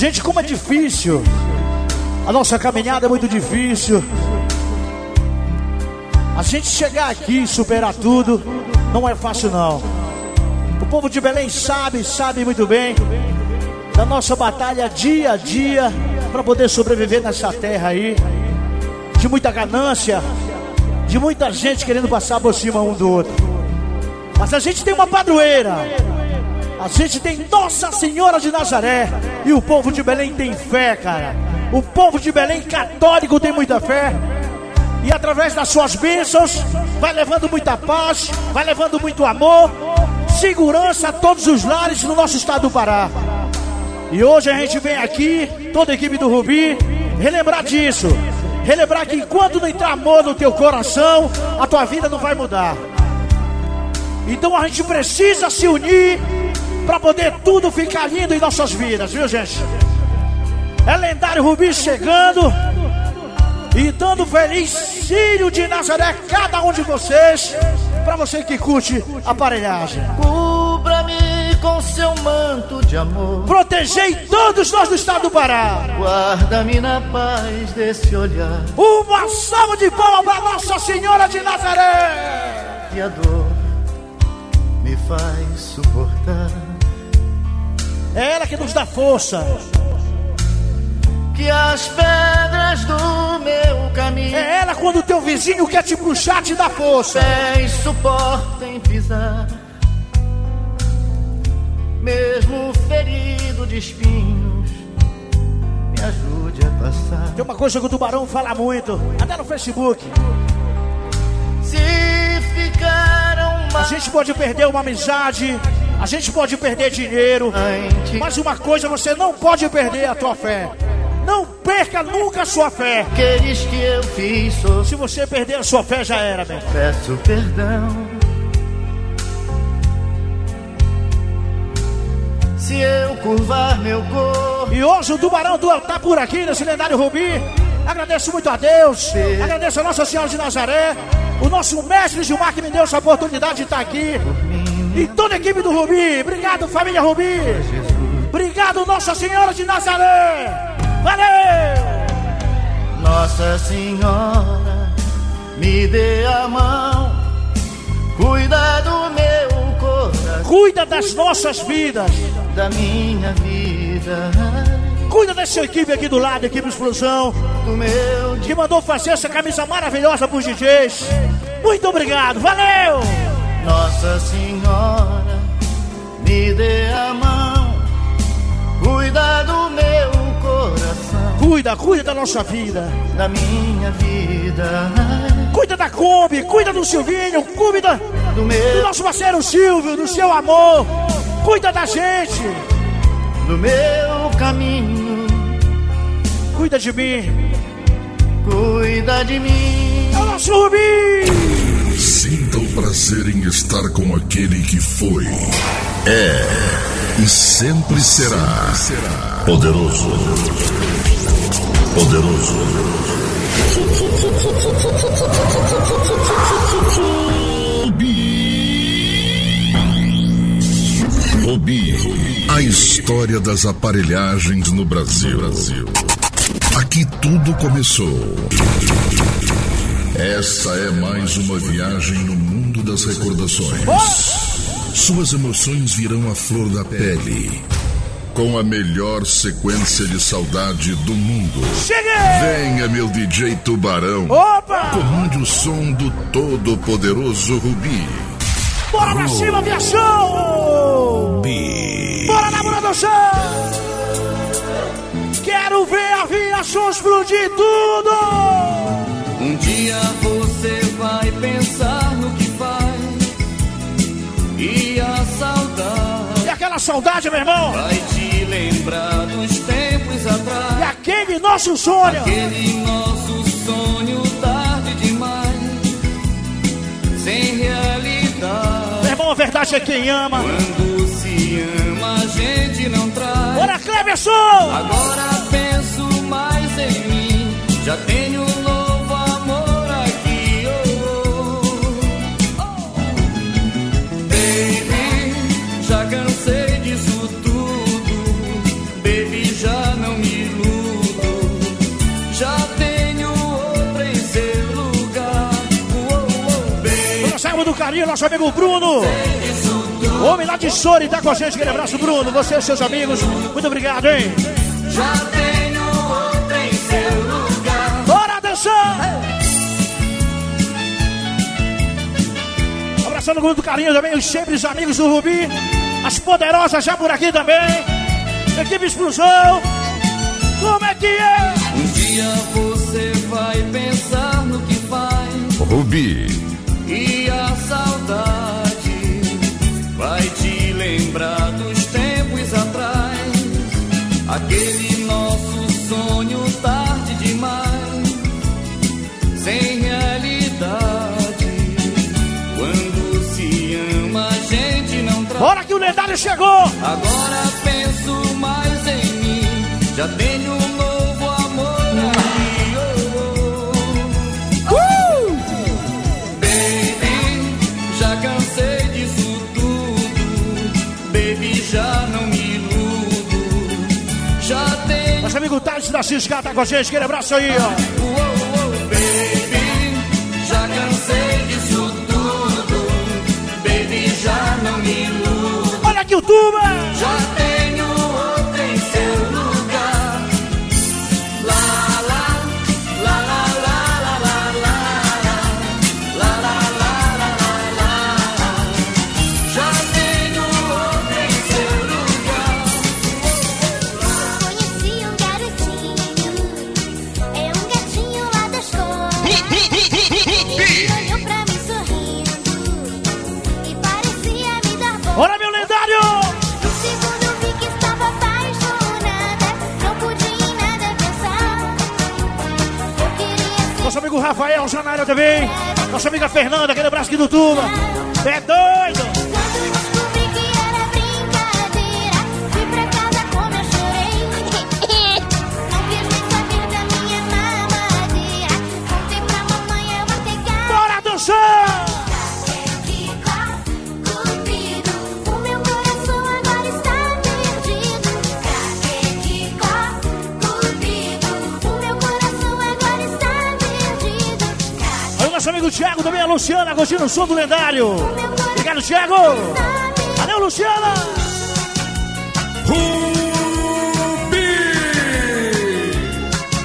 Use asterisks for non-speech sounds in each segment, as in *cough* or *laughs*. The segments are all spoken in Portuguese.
Gente, como é difícil. A nossa caminhada é muito difícil. A gente chegar aqui e superar tudo não é fácil não. O povo de Belém sabe, sabe muito bem da nossa batalha dia a dia para poder sobreviver nessa terra aí. De muita ganância, de muita gente querendo passar por cima um do outro. Mas a gente tem uma padroeira. A gente tem Nossa Senhora de Nazaré. E o povo de Belém tem fé, cara. O povo de Belém católico tem muita fé. E através das suas bênçãos, vai levando muita paz, vai levando muito amor, segurança a todos os lares no nosso estado do Pará. E hoje a gente vem aqui, toda a equipe do Rubi, relembrar disso. Relembrar que enquanto não entrar amor no teu coração, a tua vida não vai mudar. Então a gente precisa se unir para poder tudo ficar lindo em nossas vidas, viu gente? É lendário Rubi chegando e dando feliz Círio de Nazaré cada um de vocês, para você que curte aparelhagem. Cubra-me com seu manto de amor. Protegei todos nós do estado do Pará. Guarda-me na paz desse olhar. Uma salva de palmas para Nossa Senhora de Nazaré. E a dor me faz suportar. É ela que nos dá força. Que as pedras do meu caminho. É ela quando o teu vizinho quer te puxar, te dá força. Pés suportem pisar mesmo ferido de espinhos, me ajude a passar. Tem uma coisa que o tubarão fala muito, até no Facebook. Se ficaram A gente pode perder uma amizade, a gente pode perder dinheiro, mas uma coisa você não pode perder a tua fé. Não perca nunca a sua fé. Aqueles que eu fiz. Se você perder a sua fé, já era, meu. Peço perdão. se eu curvar meu corpo. E hoje o Tubarão tá por aqui nesse lendário Rubi. Agradeço muito a Deus, agradeço a Nossa Senhora de Nazaré, o nosso mestre Gilmar que me deu essa oportunidade de estar aqui. E toda a equipe do Rubi. Obrigado, família Rubi. Obrigado, Nossa Senhora de Nazaré. Valeu! Nossa Senhora, me dê a mão, cuida do meu coração. Cuida das nossas vidas da minha vida. Cuida dessa equipe aqui do lado, equipe Explosão. Do meu que mandou fazer essa camisa maravilhosa pros DJs. Muito obrigado, valeu! Nossa Senhora, me dê a mão, cuida do meu coração. Cuida, cuida da nossa vida. Da minha vida. Cuida da Kombi, cuida do Silvinho, cuida do, meu... do nosso parceiro Silvio, do seu amor. Cuida da gente. No meu caminho. Cuida de mim. Cuida de mim. É o nosso Rubi. Prazer em estar com aquele que foi, é e sempre será, poderoso. Poderoso. Rubi, a história das aparelhagens no Brasil. Brasil. Aqui tudo começou. Essa é mais uma viagem no das recordações. Suas emoções virão à flor da pele. Com a melhor sequência de saudade do mundo. Cheguei! Venha, meu DJ Tubarão. Opa! Comande o som do todo-poderoso Rubi. Bora pra cima, viajão! Bora na produção! Quero ver a viação explodir tudo! Um dia você aquela saudade, meu irmão? Vai te lembrar dos tempos atrás. E aquele nosso sonho. Aquele nosso sonho tarde demais, sem realidade. Meu irmão, a verdade é quem ama. Quando se ama, a gente não traz. Bora, Cleberson! Agora penso mais em mim. Já tenho carinho, nosso amigo Bruno. Homem lá de Sori, tá com a gente. Aquele abraço, Bruno. Você e seus amigos. Muito obrigado, hein? Já tenho outra em seu lugar. Bora dançar! Abraçando com muito carinho também os sempre amigos do Rubi. As poderosas já por aqui também. Equipe Explosão. Como é que é? Um dia você vai pensar no que faz. Rubi. Bora que o lendário chegou! Agora penso mais em mim. Já tenho um novo amor aqui. Oh, oh. Uh! Baby, já cansei disso tudo. Baby, já não me iludo. Já tenho. Nosso amigo Thales da Cisca tá com a gente. Aquele abraço aí, ó. Oh, baby, já cansei disso tudo. Baby, já não me iludo. Tuba! Rafael área também. Nossa amiga Fernanda, aquele abraço aqui do tuba. É! Luciana, curtindo o som do lendário. Obrigado, Thiago! Valeu, Luciana!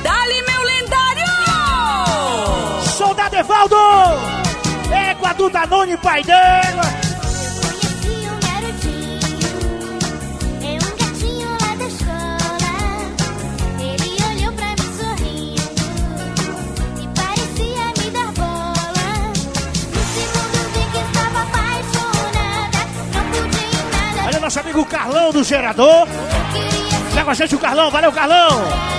Dali, meu lendário! Soldado Evaldo! Égua do Danone, pai dela! Nosso amigo Carlão do Gerador. Tá a gente o Carlão, valeu, Carlão!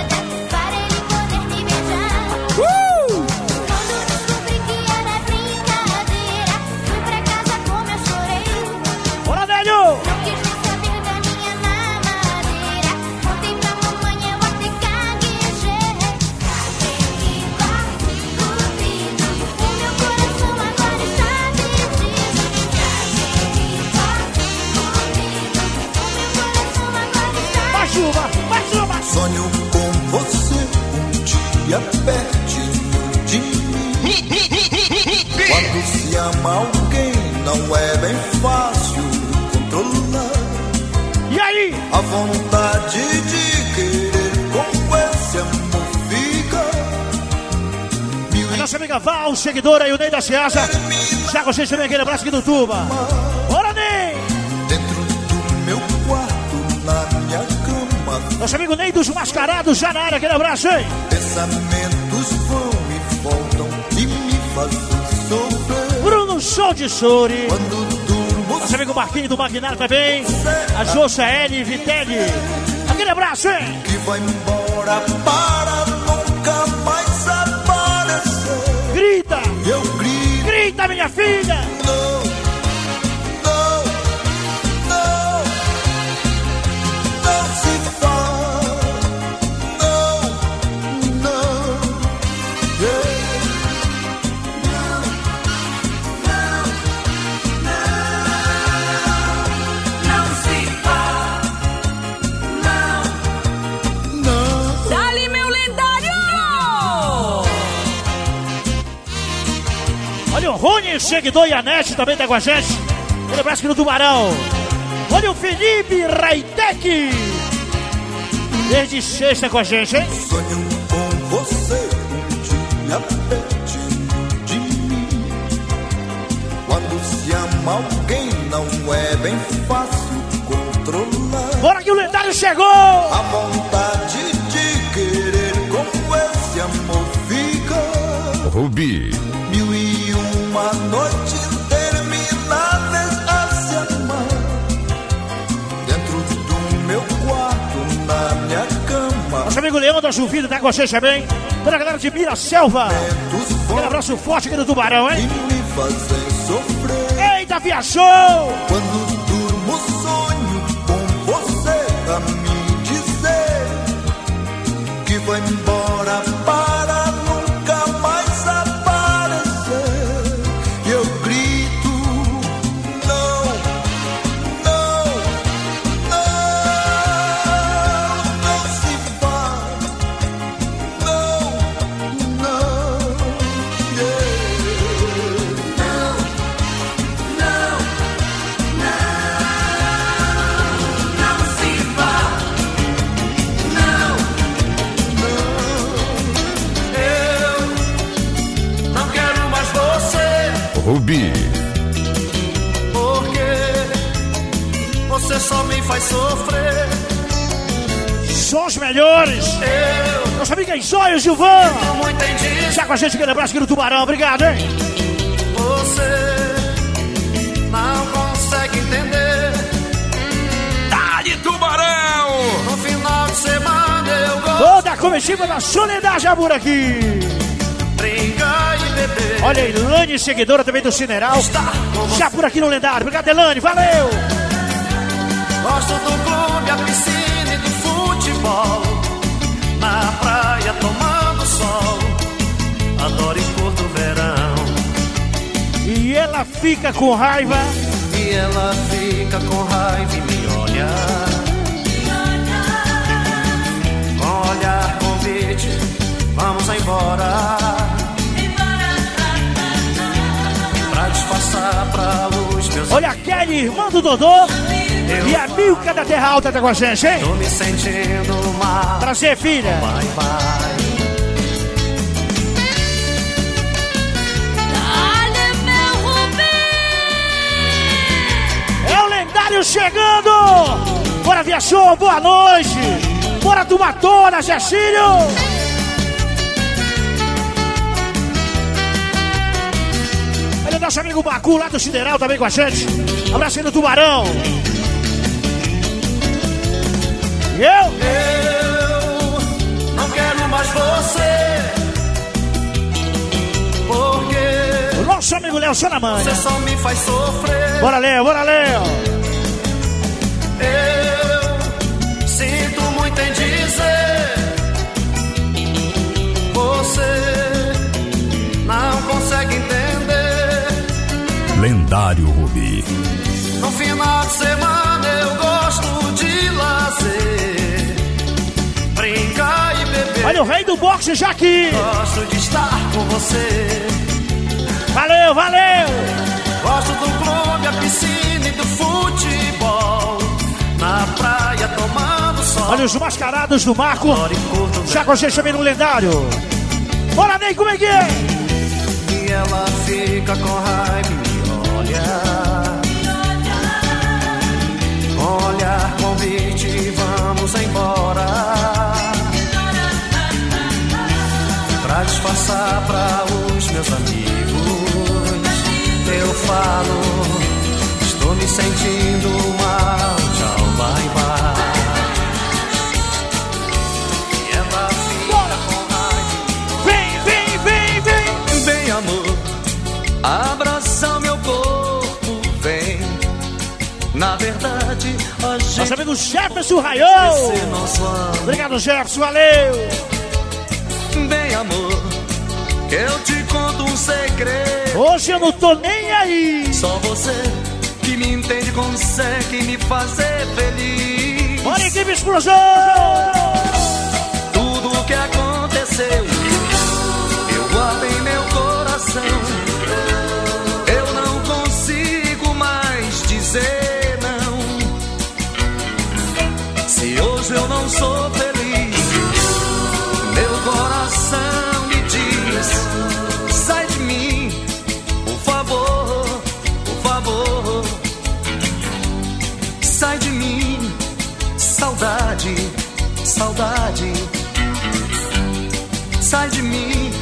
Seguidora o Ney da Ceasa. Já gente também aquele abraço aqui do Tuba. Bora, Ney! dentro do meu quarto, na minha cama. Nosso amigo Ney dos Mascarados, já na área, aquele abraço, hein? Pensamentos vão e voltam e me fazem sofrer. Bruno Show de Sori. Quando durmo, Nosso amigo Marquinhos do Magnato também. A Jossa L. Vitelli. Aquele abraço, hein? que vai embora para minha filha! Olha o seguidor e a Nete também tá com a gente. Ele abraço aqui no Tubarão. Olha o Felipe Raitec. Desde sexta com a gente, hein? Sonho com você um de mim. Quando se ama alguém, não é bem fácil controlar. Bora que o lendário chegou! A vontade de querer com esse amor fica. Rubi, uma noites intermináveis a se amar. Dentro do meu quarto, na minha cama. Nosso amigo Leão da Juvida tá com gente também. Toda a galera de Mira Selva. Aquele abraço forte aqui do Tubarão, que hein? me fazem sofrer. Eita, viajou! Quando durmo, sonho com você a me dizer que vai embora para faz sofrer. Só os melhores. Eu Nosso amigo Enzóio Gilvan. Já com a gente aquele abraço aqui no Tubarão. Obrigado, hein? você não consegue entender. Dali Tubarão! No final de semana eu gosto Toda a comitiva da Soledade Jabur aqui. de brincar e beber. Olha, Ilane, seguidora também do Cineral. Já por aqui no lendário. Obrigado, Elane. Valeu! Gosto do clube, a piscina e do futebol. Na praia tomando sol. Adoro e curto o verão. E ela fica com raiva. E ela fica com raiva e me olha. Com olhar convite, vamos embora. Olha a Kelly, irmã do Dodô. E a Milka da Terra Alta tá com a gente, hein? Tô me sentindo mal. Prazer, filha. Bye bye. É o lendário chegando! Bora, Viachou, boa noite! Bora, Tumatona, Cecílio! Olha nosso amigo Bacu lá do Sideral também com a gente. Abraço aí no Tubarão. E eu? Eu não quero mais você. Porque O nosso amigo Léo você Sonamanha. só me faz sofrer. Bora, Léo, bora, Léo! Lendário Rubi. No final de semana eu gosto de lazer. Brincar e beber. Olha o rei do boxe já aqui! Gosto de estar com você. Valeu, valeu! Gosto do clube, a piscina e do futebol. Na praia tomando sol. Olha os mascarados do Marco. Já com a gente também no lendário. Bora, Ney, como é que é? E ela fica com raiva Olhar convite, vamos embora. Pra disfarçar pra os meus amigos, eu falo, estou me sentindo mal. Tchau, bye bye. Nosso amigo Jefferson amor. Obrigado, Jefferson, valeu! Vem, amor, eu te conto um segredo. Hoje eu não tô nem aí. Só você que me entende consegue me fazer feliz. Bora, equipe explosão! Tudo o que aconteceu, eu guardo em meu coração. Se hoje eu não sou feliz, meu coração me diz: sai de mim, por favor, por favor. Sai de mim, saudade, saudade. Sai de mim,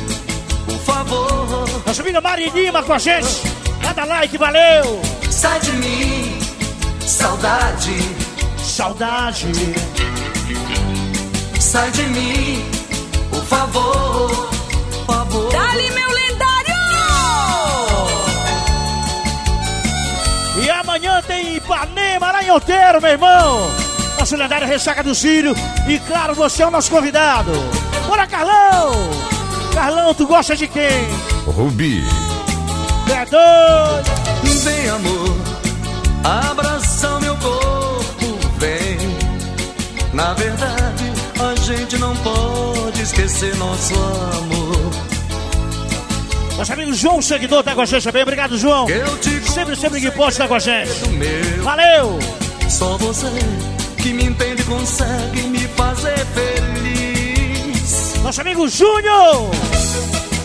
por favor. Tá Nossa amiga Mari Lima com a gente. Cada like, valeu! Sai de mim, saudade Saudade. Sai de mim, por favor, por favor. Dali, meu lendário! E amanhã tem Ipanema lá em Outeiro, meu irmão. Nosso lendário Ressaca do Círio. E claro, você é o nosso convidado. Bora, Carlão! Carlão, tu gosta de quem? Rubi. É doido! Vem, amor, abraçar meu corpo. Na verdade, a gente não pode esquecer nosso amor. Nosso amigo João, seguidor, tá com a gente também. Obrigado, João. Eu te Sempre, sempre que pode, tá com a gente. Valeu! Só você que me entende consegue me fazer feliz. Nosso amigo Júnior!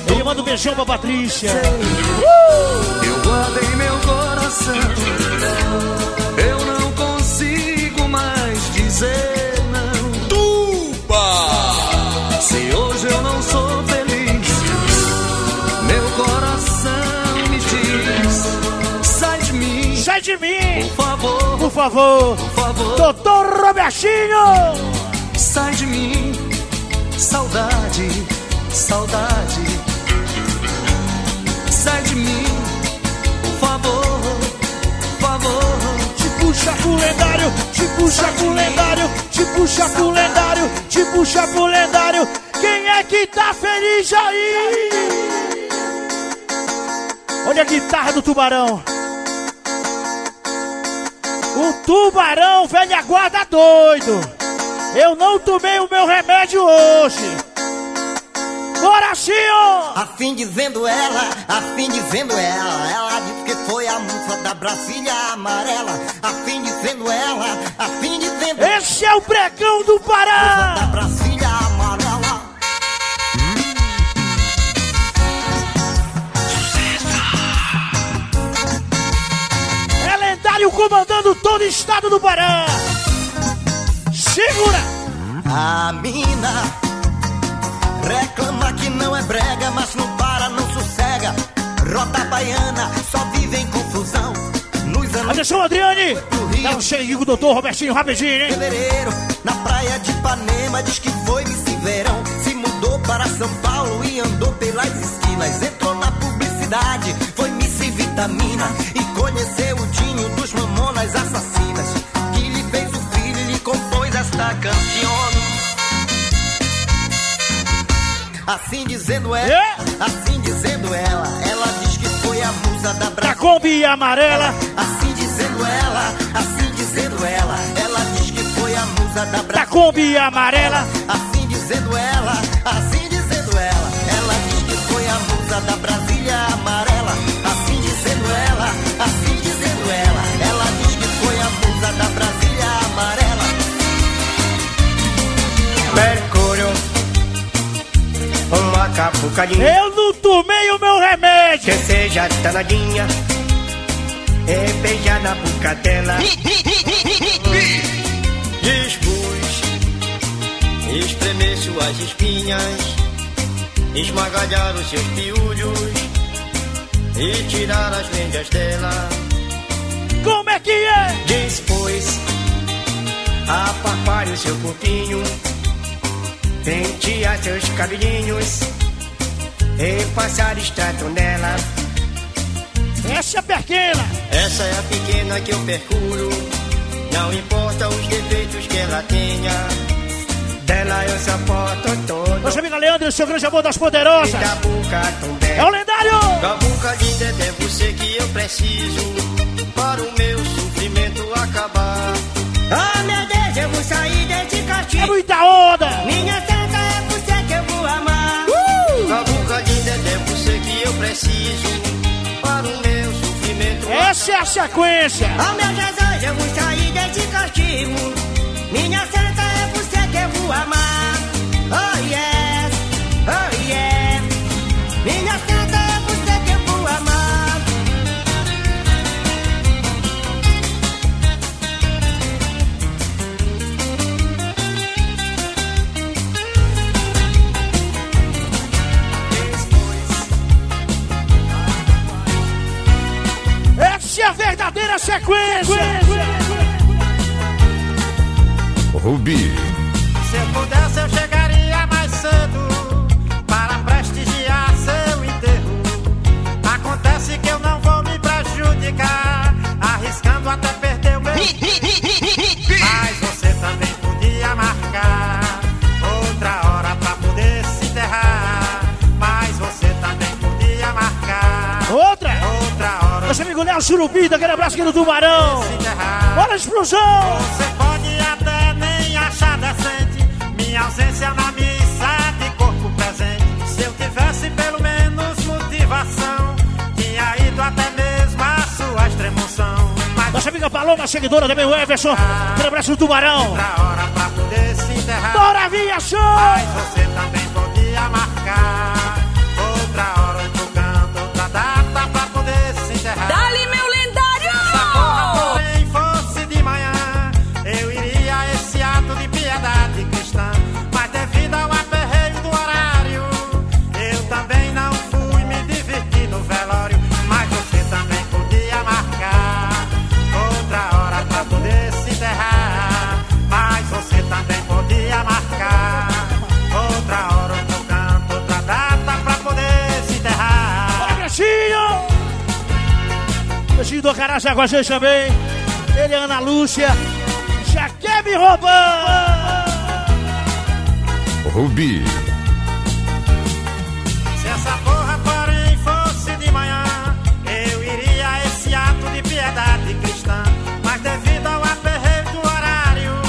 Ele manda um beijão pra Patrícia. Eu guardei meu coração. Sai de mim! por favor, Por favor! por favor. Doutor Robertinho! Sai de mim, saudade, saudade. Sai de mim, por favor, por favor. Te puxa pro lendário, te puxa pro lendário, te puxa pro lendário, te puxa pro lendário. Quem é que tá feliz aí? Olha a guitarra do tubarão. O tubarão, velha guarda doido. Eu não tomei o meu remédio hoje. Bora sim, ó! Afim dizendo ela, afim dizendo ela, ela disse que foi a moça da Brasília amarela. Afim dizendo ela, afim dizendo Esse é o pregão do da Pará! Brasília Comandando todo o estado do Pará. Segura! A mina reclama que não é brega, mas não para, não sossega. Rota baiana só vive em confusão. Nos anos Atenção, Adriane! Dá um cheio com o doutor Robertinho rapidinho, hein? fevereiro, na praia de Ipanema, diz que foi Miss Verão. Se mudou para São Paulo e andou pelas esquinas. Entrou na publicidade, foi Vitamina. E conheceu o Dinho dos Mamonas Assassinas. Que lhe fez o filho e lhe compôs esta canção. Assim dizendo ela, É? assim dizendo ela, ela diz que foi a musa da Da Brasília. Kombi amarela. Assim dizendo ela, assim dizendo ela, ela diz que foi a musa da Da Brasília. Kombi amarela. Assim dizendo ela, assim dizendo ela, ela diz que foi a musa da Brasília amarela. Da Brasília amarela. Mercúrio, uma capucadinha Eu não tomei o meu remédio. que seja danadinha, é beijar na boca dela. Dispus, espremer suas espinhas, esmagalhar os seus piolhos e tirar as vendas dela. Como é que é? A papar o seu corpinho, pentear seus cabelinhos e passar extrato nela. Essa é pequena. Essa é a pequena que eu percuro, não importa os defeitos que ela tenha. Dela eu só porto todo, Nossa amiga Leandro, seu grande amor das poderosas. É o lendário. Da boca linda é você que eu preciso, para o meu sofrimento acabar. Ah, meu Deus, eu vou sair desse É castigo. muita onda. Minha santa é você que eu vou amar. A boca linda é você que eu preciso para o meu sofrimento. Essa é a sequência. Oh meu Jesus, eu vou sair desse castigo. Minha santa é você que eu vou amar. Oh yes, verdadeira sequência. Rubi, Se eu pudesse, eu chegaria mais cedo para prestigiar seu enterro. Acontece que eu não vou me prejudicar, arriscando até perder o meu. Amigo Léo Surubim, daquele abraço aqui no Tubarão. Bora, explosão. Você pode até nem achar decente minha ausência na missa de corpo presente. Se eu tivesse pelo menos motivação, tinha ido até mesmo a sua extremoção. Mas Nossa amiga Paloma, seguidora também, o Everson. Aquele abraço no Tubarão. hora pra poder se enterrar. Bora, Vinha Show. Mas você também podia marcar outra hora, Do Caraça com a gente também. Ele é Ana Lúcia. Já quer me roubar. Rubi, Se essa porra, porém, fosse de manhã, eu iria a esse ato de piedade cristã. Mas devido ao aperreio do horário,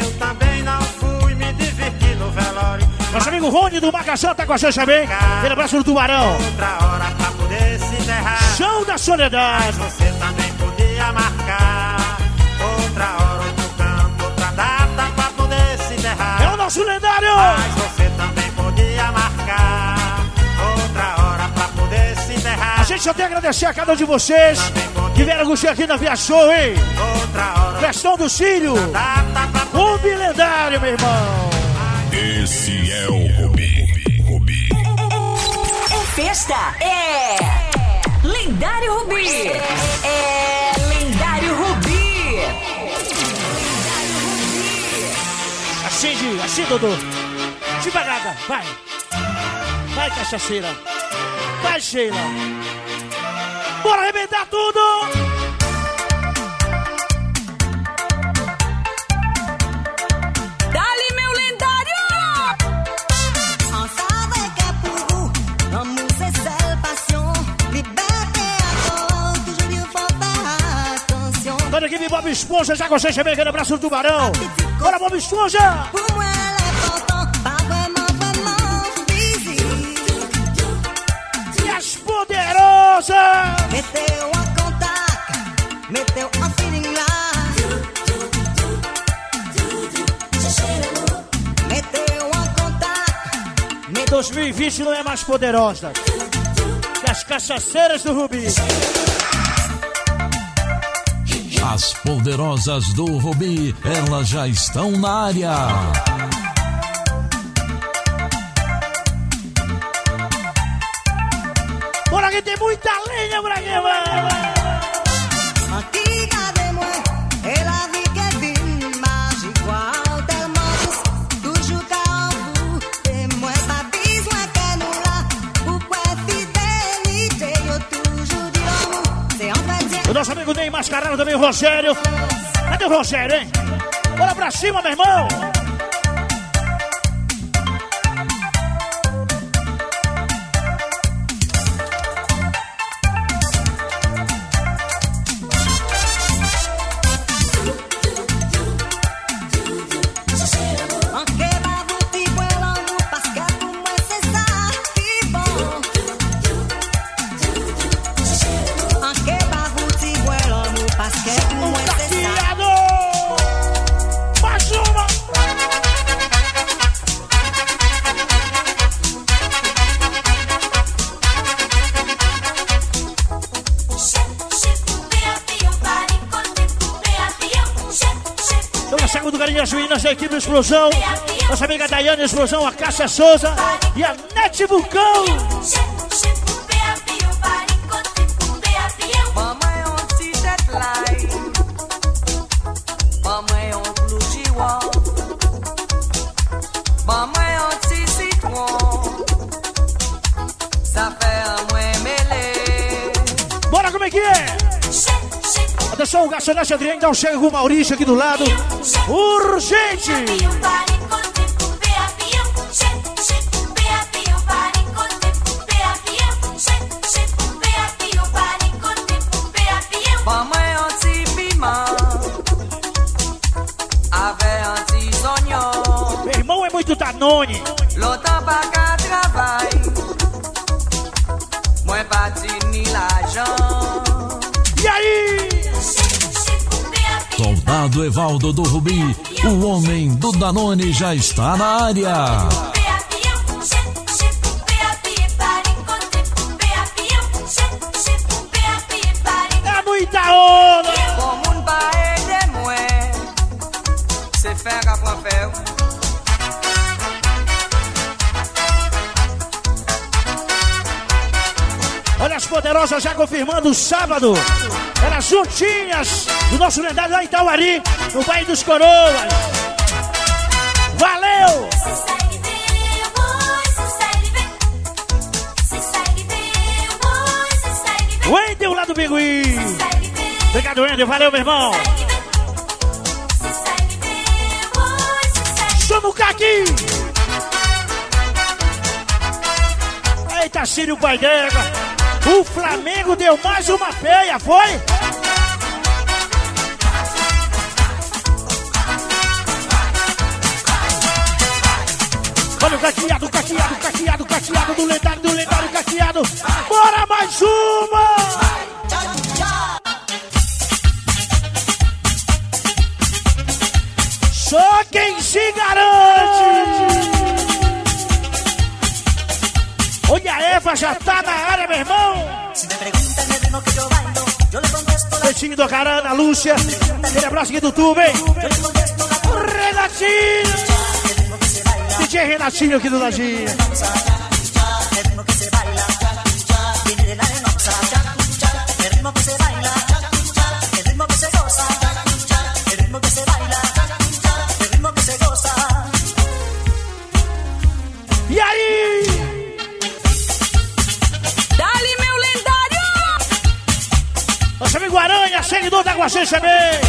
eu também não fui me divertir no velório. Nosso amigo Rony do Macação tá com a gente também. Aquele abraço no Tubarão. Outra hora da Soledade. Mas você também podia marcar outra hora, outro canto, outra data pra poder se enterrar. É o nosso lendário. Mas você também podia marcar outra hora pra poder se enterrar. A gente só tem a agradecer a cada um de vocês que vieram curtir aqui na Via Show, hein? Outra hora, Versão do Cílio. poder Rubi lendário, meu irmão. esse é o Rubi. Rubi, É festa, é lendário Rubi. É lendário Rubi. Acende, acende, Dodô. Devagar, vai. Vai, cachaceira. Vai, Sheila. Bora arrebentar tudo. Bob Esponja já a gente também. Aquele abraço do Tubarão. Bora, Bob Esponja. L'important, pas vraiment, vraiment physique. E as poderosas. Mettez-vous en contact, en feeling là. Mettez-vous en contact, mettez 2020 não é mais poderosa que as cachaceiras do Rubi. As poderosas do Rubi, elas já estão na área. Bora que tem muita lenha pra. Mascarado também, Rogério. Cadê o Rogério, hein? Bora pra cima, meu irmão. Explosão. Nossa amiga Daiane Explosão, a Cássia Souza e a Nete Vulcão. Garçonete Adriano, um chega com o Maurício aqui do lado. Urgente! Evaldo do Rubi, o homem do Danone já está na área. É muita onda! Bon moun pa ede mwen Se fè ka pran fè ou Olha as poderosas já confirmando o sábado. Elas juntinhas do nosso lendário lá em Tauari, no Bairro dos Coroas. Valeu! Wendel lá do Bigui. Obrigado, Wendel. Valeu, meu irmão. Sou no caqui. Eita, Sírio Pai d'Égua. O Flamengo deu mais uma peia, foi? Olha o caqueado, caqueado, caqueado, caqueado do lendário, do lendário caqueado. Bora mais uma! Só quem se garante! Olha, a Eva já tá na área, meu irmão! Peitinho do Carana, Lúcia. Aquele abraço aqui do tubo, hein? Renatinho! DJ Renatinho aqui do Ladinho. Guaxê também.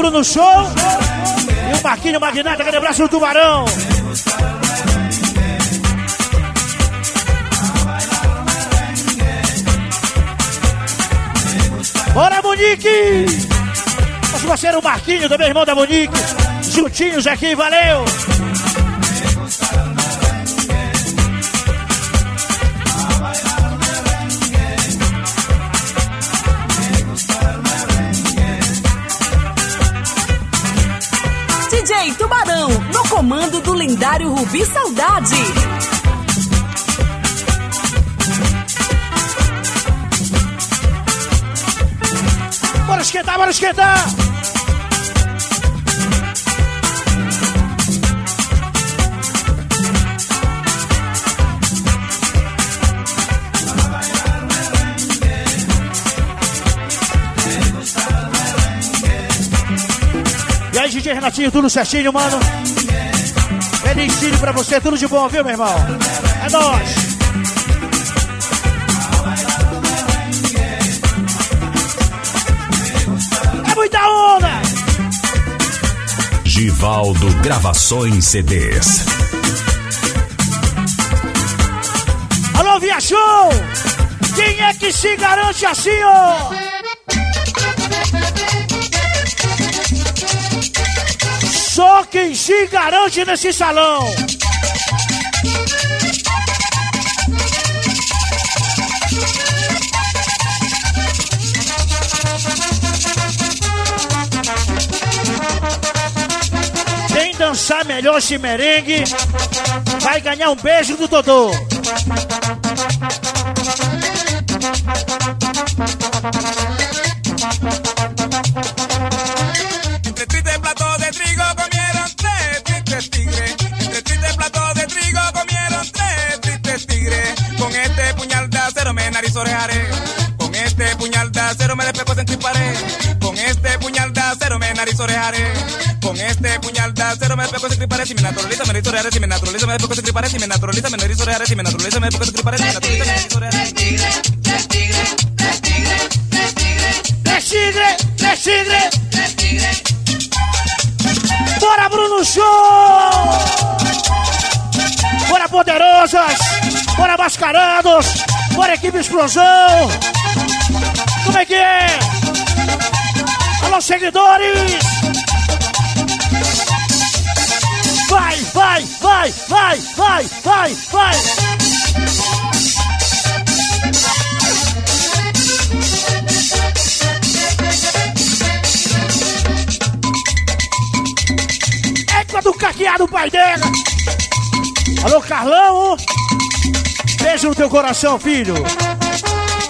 Bruno Show e o Marquinho Magnata, aquele abraço do Tubarão. Bora, Monique! Nosso parceiro Marquinho, também irmão da Monique. Juntinhos aqui, valeu! Comando do lendário Rubi Saudade. Bora esquentar, bora esquentar! E aí, DJ Renatinho, tudo certinho, mano? Feliz filho pra você, tudo de bom, viu, meu irmão? É nóis! É muita onda! Givaldo Gravações CDs. Alô, viajou! Quem é que se garante assim, ó? quem se garante nesse salão. Quem dançar melhor esse merengue vai ganhar um beijo do Dodô. Orejaré. Con este puñal de acero me despejo en pared. Si me naturaliza me nariz orejaré. Si me naturaliza me despejo en pared. Si me naturaliza me nariz orejaré. Si me naturaliza me despejo en pared. Si me naturaliza me nariz orejaré. Tres tigre, tres tigre. Bora, Bruno Show! Bora, poderosas! Bora, mascarados! Bora, equipe explosão! Como é que é? Alô, seguidores! Vai, vai, vai, vai, vai, vai, vai! Égua do caqueado, pai dela! Alô, Carlão! Beijo no teu coração, filho!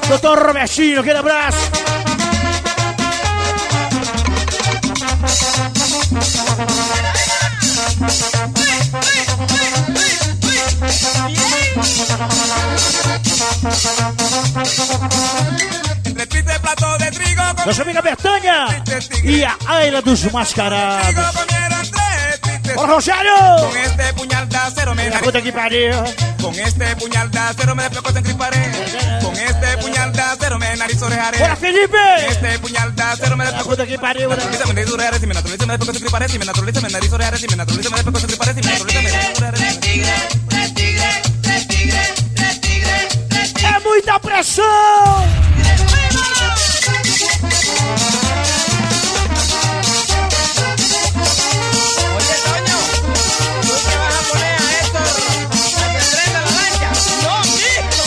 Doutor Robertinho, aquele abraço! Entre tristes platos de trigo Nossa amiga Betânia e a Aila dos Mascarados. comieron tres tristes Bora, Rogério! Con este puñal de acero me La nariz puta que pariu! Con este puñal de acero me despejo en pared. Con este puñal de acero me nariz orejaré. Bora, Felipe! Con este puñal de acero me La despejo puta que pariu! bora. naturaliza me nariz orejaré. Si me naturaliza me despejo en pared. Si me naturaliza me nariz orejaré. Si me naturaliza me despejo en pared. Si me naturaliza me nariz orejaré. ¡No, mijo!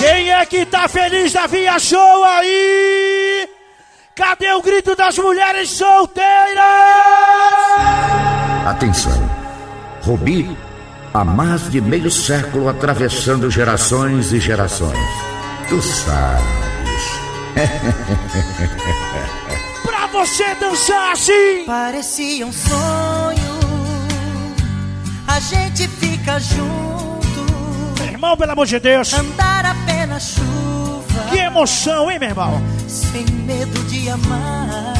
Quem é que tá feliz da Via Show aí? Cadê o grito das mulheres solteiras? Atenção! Rubi, há mais de meio século atravessando gerações e gerações. Tu sabes. *laughs* Pra você dançar assim! Parecia um sonho, a gente fica junto, Meu irmão, pelo amor de Deus! andar apenas chuva, Que emoção, hein, meu irmão? sem medo de amar.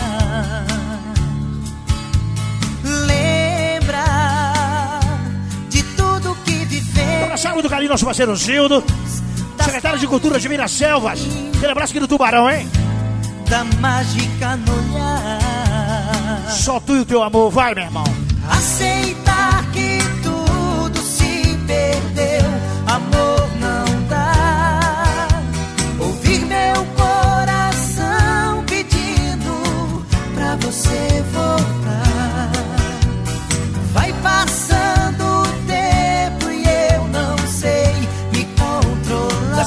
Do carinho, nosso parceiro Gildo. Secretário de Cultura de Minas Selvas. Aquele abraço aqui do Tubarão, hein? Da mágica no olhar. Só tu e o teu amor, vai, meu irmão. Aceitar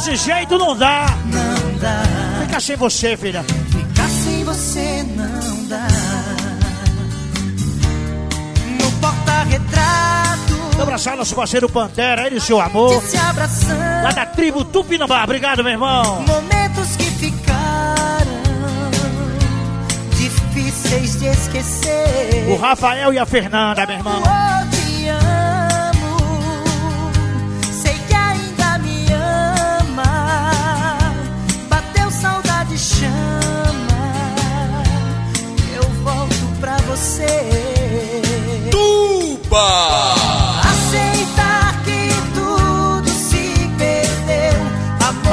Desse jeito não dá. Não dá. Fica sem você, filha. Ficar sem você não dá. No porta-retrato. Abraçar nosso parceiro Pantera, ele e seu amor. Se. Lá da tribo Tupinambá. Obrigado, meu irmão. Momentos que ficaram difíceis de esquecer. O Rafael e a Fernanda, meu irmão.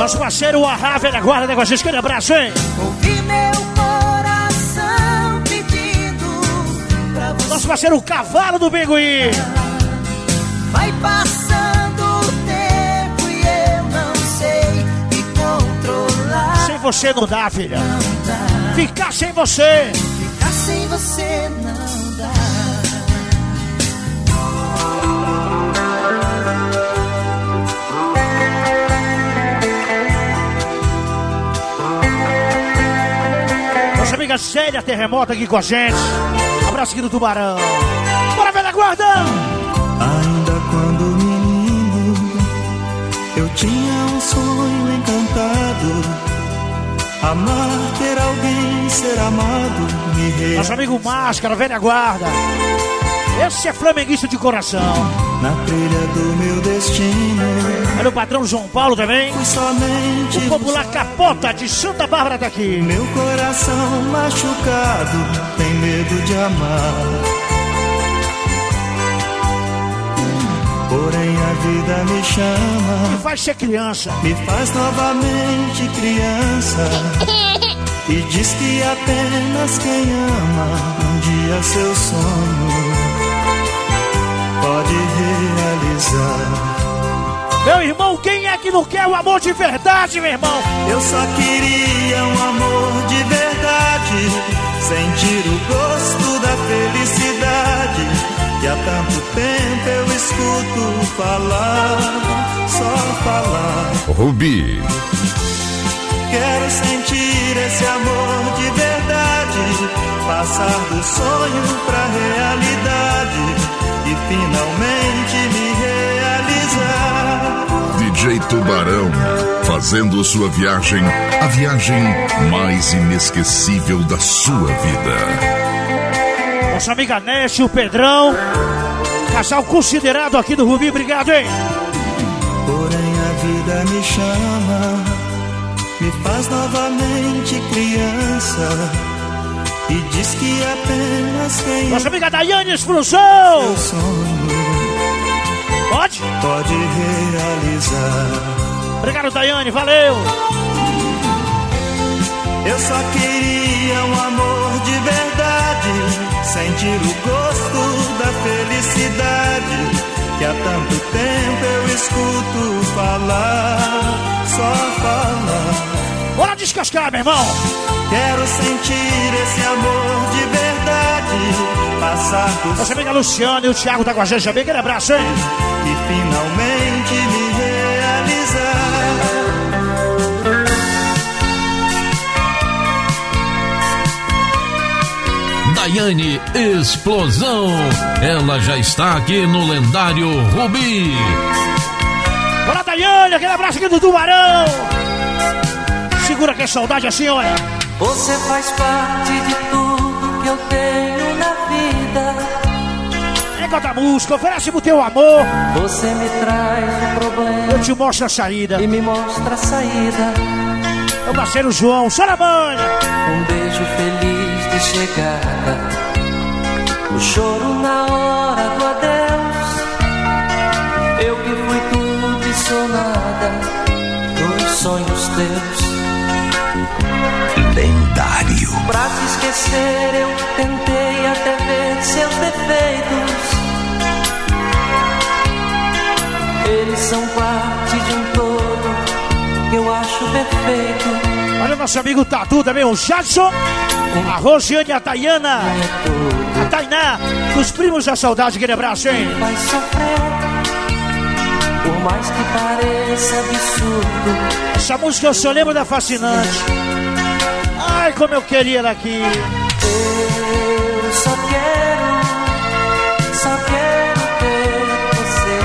Nosso parceiro Ahá, velha guarda gente. Aquele abraço, hein? ouvi meu coração pedindo pra você. Nosso parceiro Cavalo do Bengui. Vai passando o tempo e eu não sei me controlar. Sem você não dá, filha. Não dá. Ficar sem você. Ficar sem você não amiga Célia Terremoto aqui com a gente. abraço aqui do Tubarão. Bora, velha guarda! Ainda quando menino, eu tinha um sonho encantado. Amar, ter alguém, ser amado, me. Nosso amigo Máscara, velha guarda. Esse é flamenguista de coração. Na trilha do meu destino, Olha o patrão João Paulo também. fui somente O popular Capota de Santa Bárbara tá aqui. Meu coração machucado tem medo de amar. Porém a vida me chama, Vai ser criança. me faz novamente criança. E diz que apenas quem ama um dia seu sonho pode realizar. Meu irmão, quem é que não quer o amor de verdade, meu irmão? Eu só queria um amor de verdade, sentir o gosto da felicidade. Que há tanto tempo eu escuto falar, só falar. Rubi, Quero sentir esse amor de verdade, passar do sonho pra realidade e finalmente me realizar. DJ Tubarão, fazendo sua viagem, a viagem mais inesquecível da sua vida. Nossa amiga Neste, o Pedrão. Casal considerado aqui do Rubi, obrigado, hein? Porém a vida me chama, me faz novamente criança e diz que apenas quem Nossa amiga Daiane sonho Pode? pode realizar. Obrigado, Daiane, valeu. Eu só queria um amor de verdade, sentir o gosto da felicidade. Que há tanto tempo eu escuto falar, só falar. Bora descascar, meu irmão. Quero sentir esse amor de verdade, passar do Nossa amiga Luciana e o Thiago tá com a gente também. Aquele abraço, hein? e finalmente me realizar. Daiane Explosão. Ela já está aqui no lendário Rubi. Bora, Daiane. Aquele abraço aqui do Tubarão. Segura que é saudade assim, olha. Você faz parte de tudo que eu tenho na vida. Enquanto a música, oferece o teu amor. Você me traz o problema Eu te mostro a saída. e me mostra a saída. Meu parceiro João, só na manha. Um beijo feliz de chegada. O choro na hora do adeus. Eu que fui tudo e sou nada. Dos sonhos teus. Pra te esquecer eu tentei até ver seus defeitos. Eles são parte de um todo que eu acho perfeito. Olha o nosso amigo Tatu também, o Jadson. A Rosiane e a Tayana. A Tainá, os primos da saudade, aquele abraço, hein? Vai sofrer, por mais que pareça absurdo. Essa música eu só lembro da fascinante. Ai, como eu queria ela aqui. Eu só quero, só quero ter você.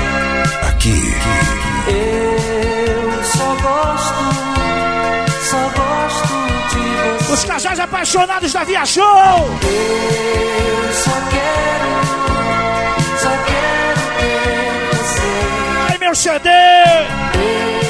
Aqui. Eu só gosto, só gosto de você. Os casais apaixonados da Via Show. Eu só quero, só quero ter você. Ai, meu CD. Eu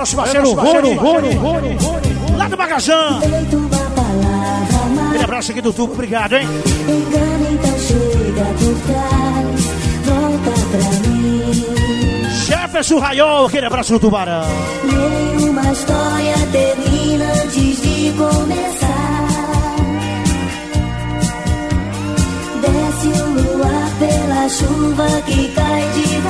nosso parceiro Rony, Rony, Rony, lá do Bagajão. Aquele abraço aqui do tubo, obrigado, hein? Engana, então chega por trás. Volta pra mim. Jefferson Raiol, aquele abraço do Tubarão. Nenhuma história termina antes de começar. Desce o luar pela chuva que cai de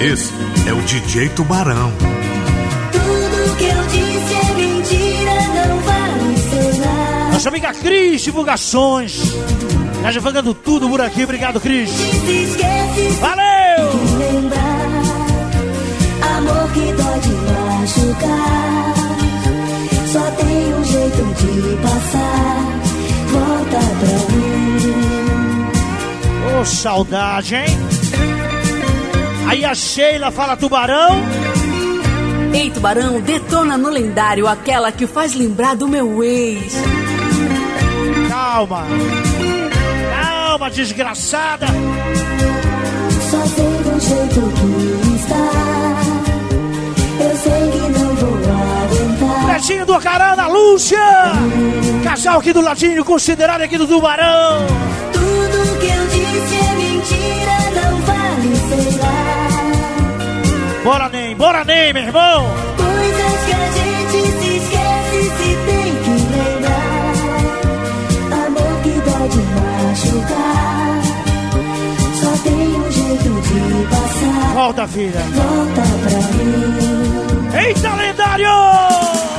Esse é o DJ Tubarão. Tudo que eu disse é mentira, não vale ser nada. Nossa amiga Cris, divulgações. Tá divulgando tudo por aqui. Obrigado, Cris. Valeu! lembrar. Amor que dói de machucar. Só tem um jeito de passar. Volta pra mim. Ô, saudade, hein? Aí a Sheila fala tubarão. Ei, Tubarão, detona no lendário aquela que faz lembrar do meu ex. Calma. Calma, desgraçada. Só tem um jeito que Pretinho do Carana, Lúcia. Casal aqui do ladinho, considerado aqui do Tubarão. Tudo que eu disse é mentira, não vale ser lá. Bora, Ney, bora, Ney, meu irmão. Coisas que a gente se esquece se tem que lembrar. Amor que dói de machucar. Só tem um jeito de passar. Volta, filha. Volta pra mim. Eita, lendário!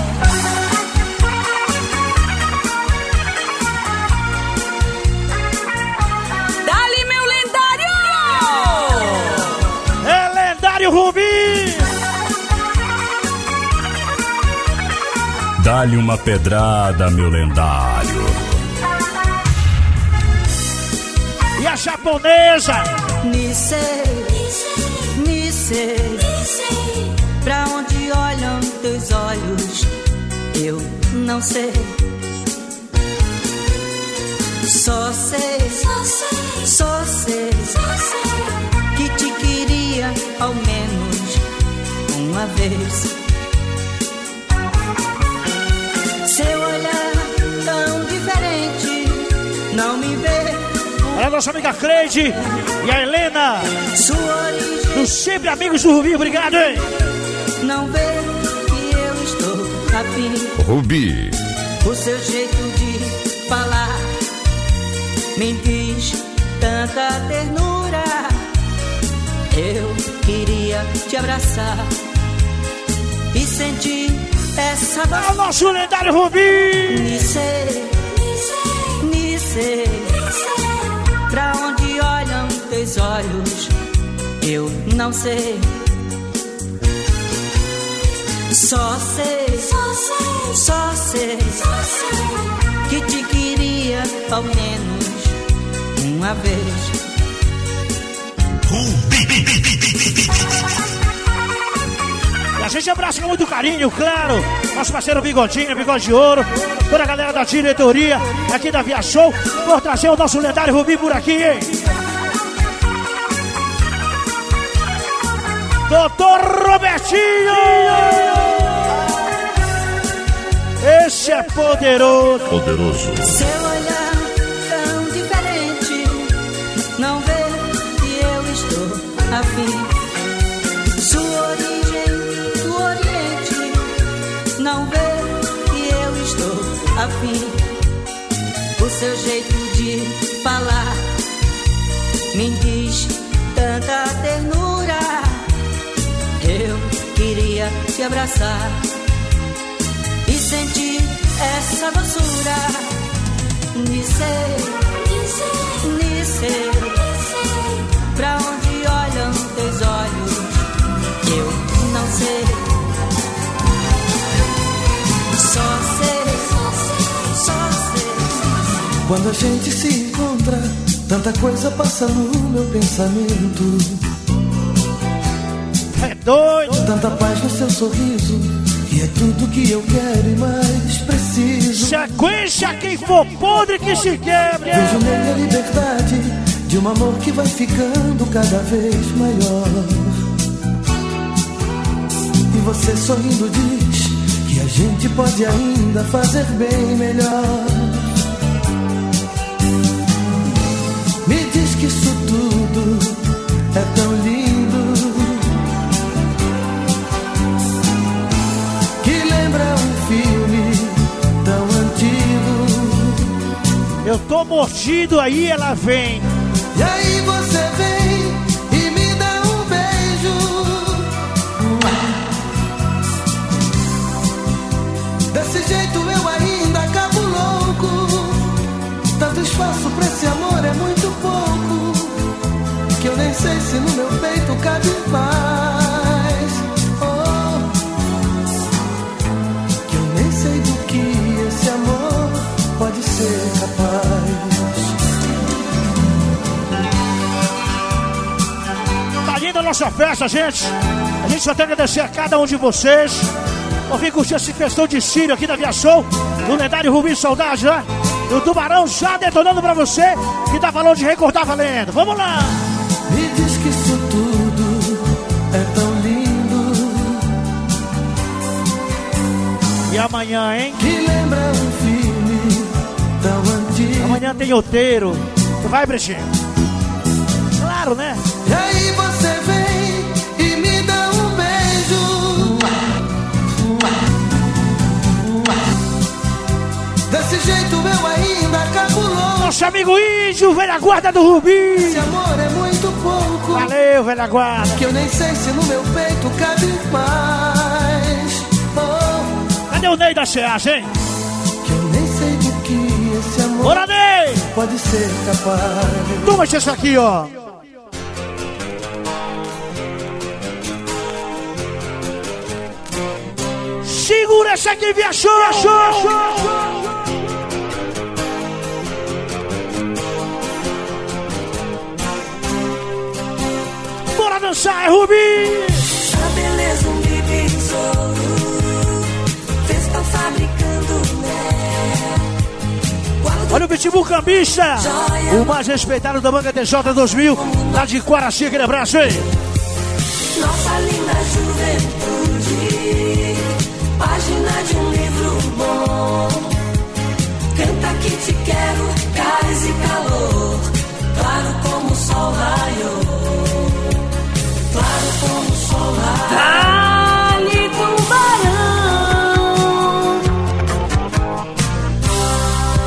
Dá-lhe uma pedrada, meu lendário. E a japonesa? Nissei, Nissei, pra onde olham teus olhos, eu não sei. Só sei, só sei, que te queria ao menos uma vez. Seu olhar tão diferente, não me vê. Olha a nossa amiga Cleide e a Helena. Sua origem Dos sempre amigos do Rubi, obrigado, hein? não vê que eu estou afim. Rubi, O seu jeito de falar me diz tanta ternura. Eu queria te abraçar e sentir essa É o nosso lendário Rubi! Nissei, Nissei, pra onde olham teus olhos, eu não sei. Só sei, só sei, que te queria ao menos uma vez. E a gente abraça com muito carinho, claro. Nosso parceiro Bigodinho, Bigode de Ouro. Toda a galera da diretoria aqui da Via Show. Por trazer o nosso lendário Rubi por aqui, hein? Doutor Robertinho! Esse é poderoso. poderoso. Seu olhar tão diferente, não vê que eu estou afim. Seu jeito de falar me diz tanta ternura. Eu queria te abraçar e sentir essa doçura. Nissei, Nissei, pra Quando a gente se encontra, tanta coisa passa no meu pensamento. É doido. Tanta paz no seu sorriso, que é tudo que eu quero e mais preciso. Sequência, quem for podre que se quebre. Vejo nele a liberdade de um amor que vai ficando cada vez maior. E você sorrindo diz que a gente pode ainda fazer bem melhor. Que isso tudo é tão lindo. Que lembra um filme tão antigo. Eu tô mordido aí, ela vem. E aí você vem festa, gente. A gente só tem que agradecer a cada um de vocês. Eu vim curtir esse festão de Sírio aqui da Via Show. Do lendário Rubi Saudade, né? E o Tubarão já detonando pra você. Que tá falando de recordar valendo. Vamos lá! Me diz que isso tudo é tão lindo E amanhã, hein? que lembra um filme tão antigo. Amanhã tem outeiro. Tu vai, Brechinho? Claro, né? Eu ainda acabo louco. Nosso amigo Índio, velha guarda do Rubi. Esse amor é muito pouco. Valeu, velha guarda. Que eu nem sei se no meu peito cabe mais. Oh, Cadê o Ney da Ceasa, hein? que eu nem sei do que esse amor Bora, Ney! pode ser capaz. Toma isso aqui, ó. Segura essa aqui, via show, show, Dançar, é Rubi! A beleza um besouro Fez tão fabricando né Olha o Pitbull Cambista, o mais respeitado da banca TJ 2000, lá de Quaraci, aquele abraço, hein? Nossa linda juventude Página de um livro bom. Canta que te quero, cais e calor Claro como o sol raiou Dali tubarão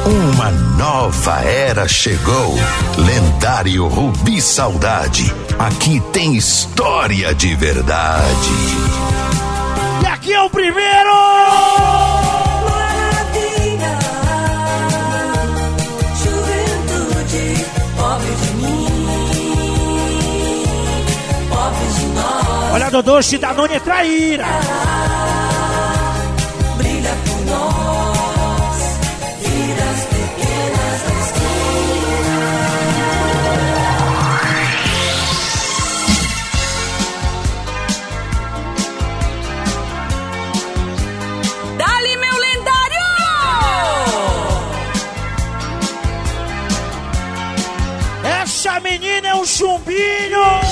Uma nova era chegou. Lendário Rubi Saudade. Aqui tem história de verdade. E aqui é o primeiro! Nós, Olha, Dodô, Chidanone é traíra. brilha por nós, vidas pequenas da esquina. Dali, meu lendário! Essa menina é um chumbinho!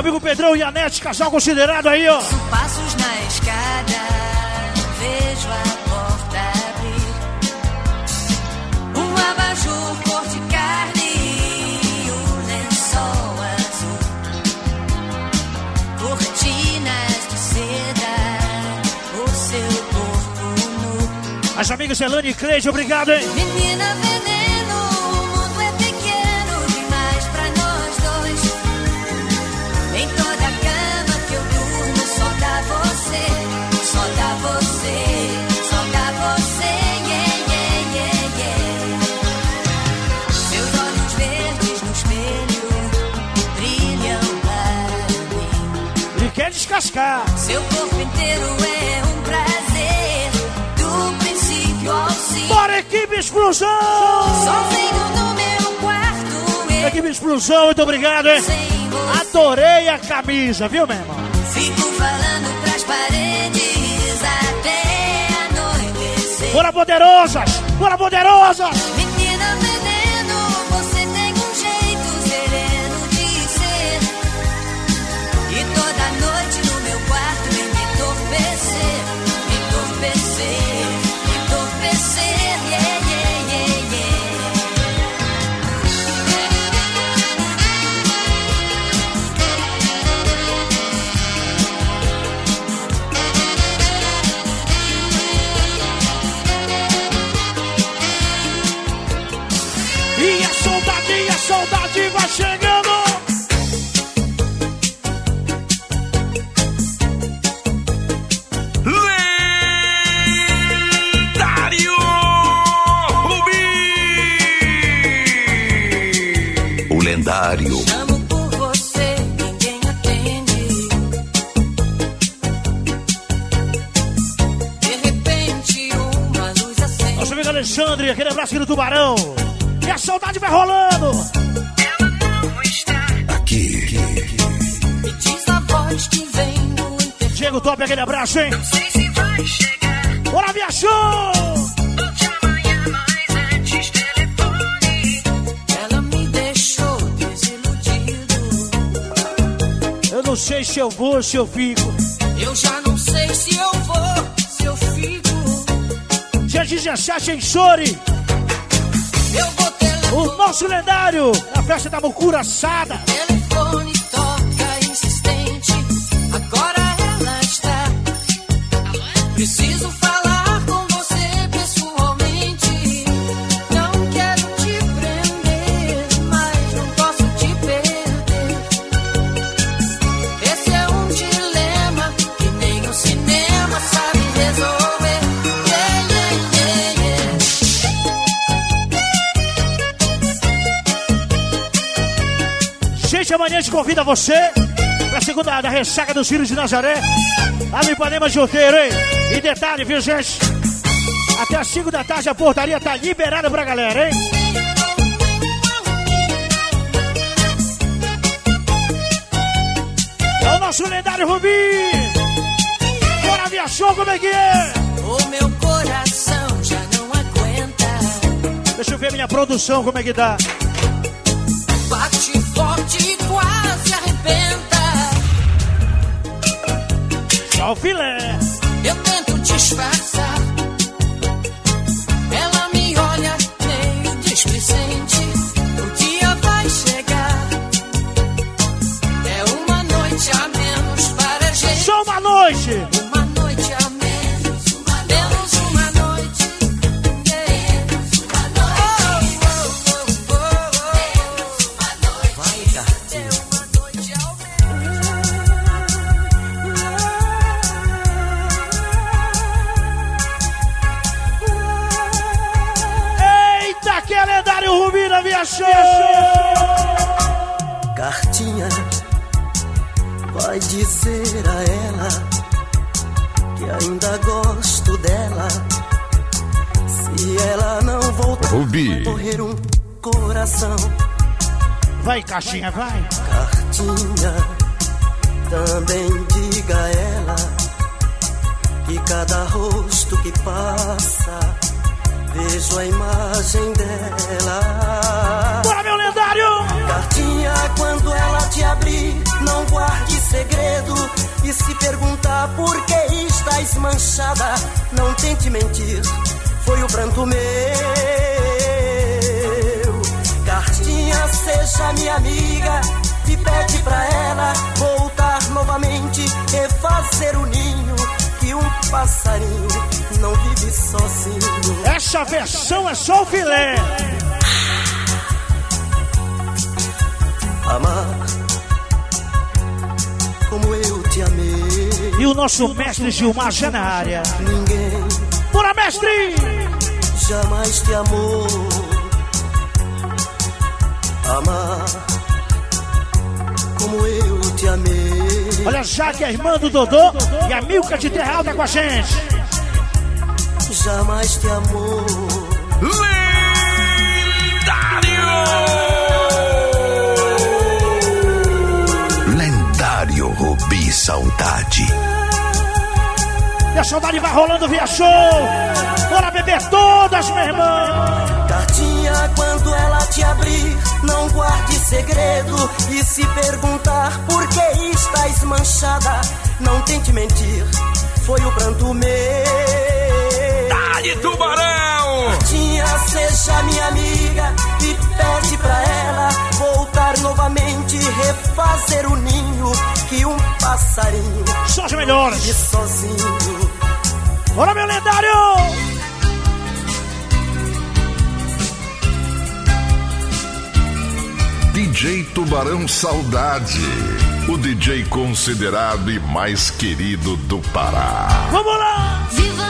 Amigo Pedrão e a Nete, casal considerado aí, ó. Passos na escada, vejo a porta abrir. Um abajur cor de carne e um lençol azul. Cortinas de seda, o seu corpo nu. As amigas Elane e Cleide, obrigado, hein? Menina veneno, descascar. Seu corpo inteiro é um prazer, do princípio ao fim. Bora, equipe Explosão! Sozinho no meu quarto, eu Equipe Explosão, muito obrigado, hein? Adorei a camisa, viu, meu irmão? fico falando pras paredes até anoitecer. Bora, poderosas! Bora, poderosas! Aquele abraço, hein? Não sei se vai chegar. Bora, viajou! Eu não sei se eu vou, se eu fico. Eu já não sei se eu vou, se eu fico. Dia 17 em Sori, Eu vou o nosso lendário, na festa da Mucura Assada. Gente, convida você pra segunda da ressaca dos filhos de Nazaré. Lá no Ipanema de Outeiro, hein? E detalhe, viu, gente? Até as 5 da tarde a portaria tá liberada pra galera, hein? É o nosso lendário Rubi! Bora, viajou, como é que é? O meu coração já não aguenta. Deixa eu ver minha produção, como é que tá. Só o filé. Eu tento disfarçar. Ela me olha meio displicente. O dia vai chegar. É uma noite a menos para a gente. Só! Uma noite Vai, caixinha, vai! Essa versão é só o filé! Amar como eu te amei. E o nosso mestre Gilmar já na área. Ninguém Bora, mestre! jamais te amou. Amar como eu te amei. Olha, Jaque, a irmã do Dodô e a Milka de Terra Alta com a gente. Jamais te amou. Lendário Rubi Saudade. E a saudade vai rolando via show. Bora beber todas, meu irmão. Cartinha, quando ela te abrir, não guarde segredo. E se perguntar por que estás manchada, não tente mentir. Foi o pranto meu. Dá-lhe, tubarão! Cartinha, seja minha amiga e pede pra ela voltar novamente, refazer o ninho que um passarinho Só os melhores. sozinho. Bora, meu lendário! DJ Tubarão Saudade. O DJ considerado e mais querido do Pará. Vamos lá! Viva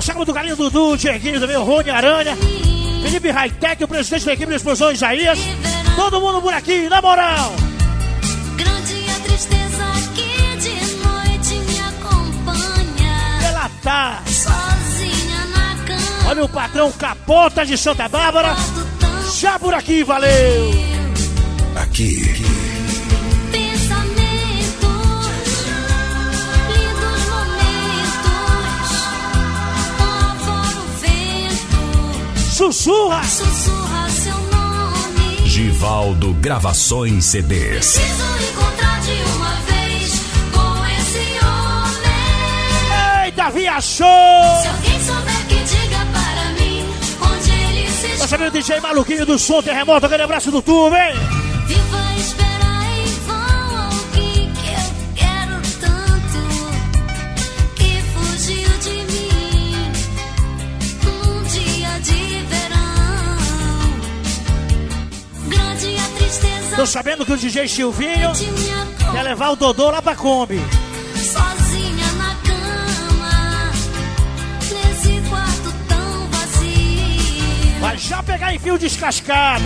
chama do Galinho Dudu, Dieguinho também, o Rony Aranha. Felipe Hightech, o presidente da equipe de explosão Isaías. Todo mundo por aqui, na moral. Grande a tristeza que de noite me acompanha. Ela tá. Sozinha na cama. Olha o patrão Capota de Santa Bárbara. Já por aqui, valeu. Aqui. Sussurra. sussurra seu nome. Givaldo Gravações CDs. Preciso encontrar de uma vez com esse homem. Eita, viajou. Se alguém souber que diga para mim onde ele se Tá sabendo o DJ maluquinho do som terremoto? Aquele abraço do tubo, hein? Tô sabendo que o DJ Silvinho quer levar o Dodô lá pra Kombi. sozinha na cama nesse quarto tão vazio. Vai já pegar em fio descascado.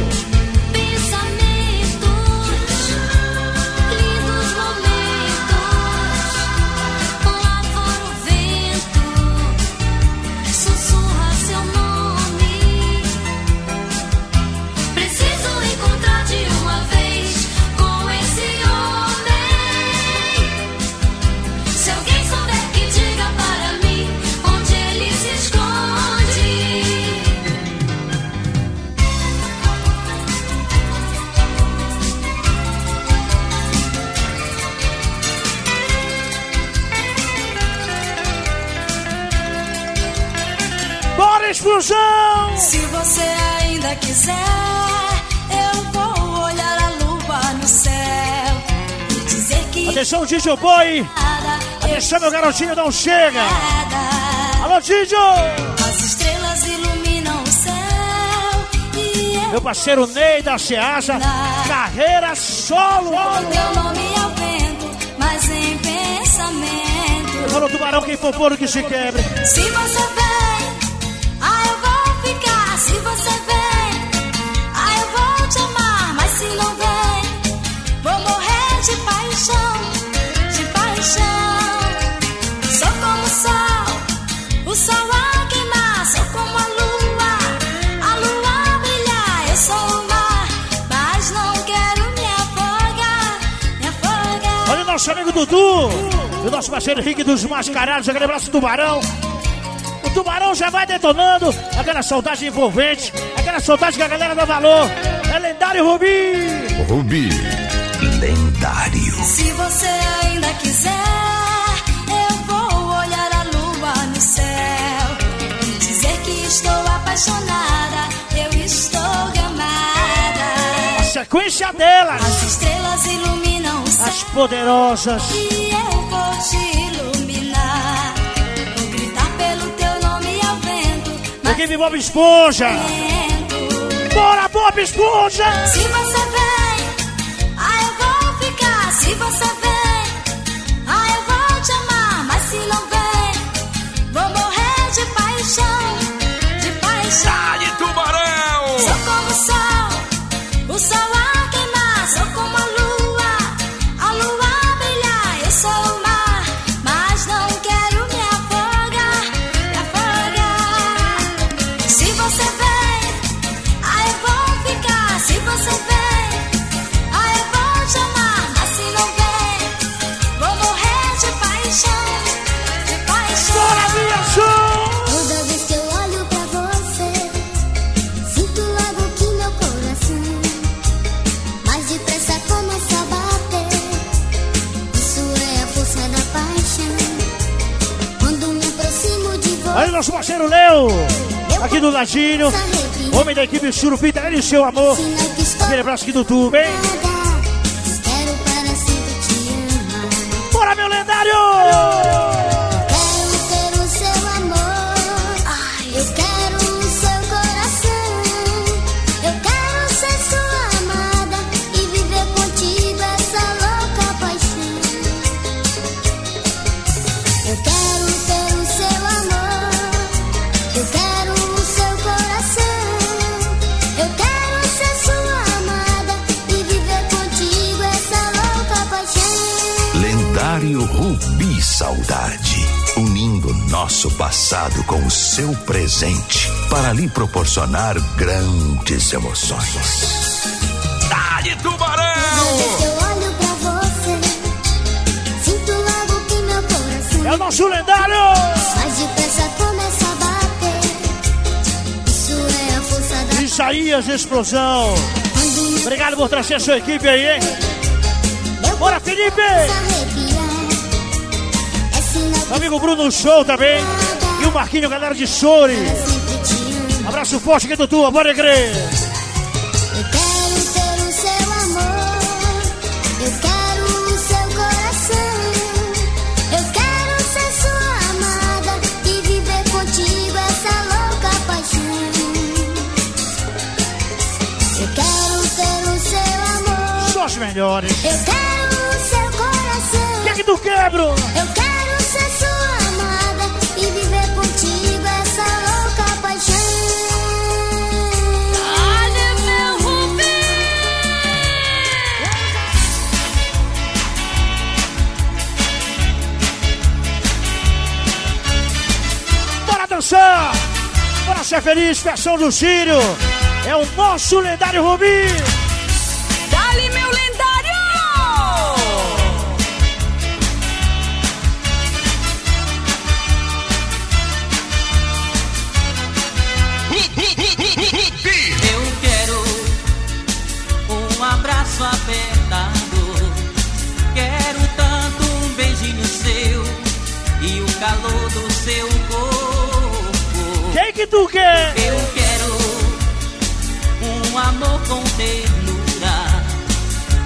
Explosão! Se você ainda quiser, eu vou olhar a lua no céu e dizer que Atenção, DJ Boy! Atenção, meu garotinho, não chega! Alô, DJ! as estrelas iluminam o céu e eu Meu parceiro Ney da Ceasa, carreira solo! o teu nome ao vento, mas em pensamento. Falou tubarão, quem for pôr que se quebre. Se você amigo Dudu, e o nosso parceiro Henrique dos Mascarados, aquele abraço tubarão. O tubarão já vai detonando, aquela saudade envolvente, aquela saudade que a galera dá valor. É lendário Rubi! Rubi. Lendário. Se você ainda quiser, eu vou olhar a lua no céu e dizer que estou apaixonada, eu estou gamada. A sequência delas, As estrelas iluminam as poderosas. e eu vou te iluminar. Vou gritar pelo teu nome ao vento, Equipe Bob Esponja! vento. Bora, Bob Esponja! Se você vem, ah, eu vou ficar. Se você vem, Aí, nosso parceiro Leo, aqui do ladinho, homem da equipe Surupita, ele e seu amor. Aquele abraço aqui do tubo, hein? Bora, meu lendário! Nosso passado com o seu presente para lhe proporcionar grandes emoções. Dá-lhe tubarão! Olho. É o nosso lendário! Mas depressa começa a bater. Isso é a força da. Isaías Explosão. Obrigado por trazer a sua equipe aí, hein? Bora, Felipe! Meu amigo Bruno Show também. E o Marquinho, galera de Sori. Abraço forte aqui do tua, bora, igreja! Eu quero ter o seu amor. Eu quero o seu coração. Eu quero ser sua amada e viver contigo essa louca paixão. Eu quero ter o seu amor. Só os melhores. Eu quero o seu coração. O que é que tu quer, Bruno? Eu quero dançar! Bora ser feliz, versão do Sírio! É o nosso lendário Rubi! Que tu quer? Eu quero um amor com ternura.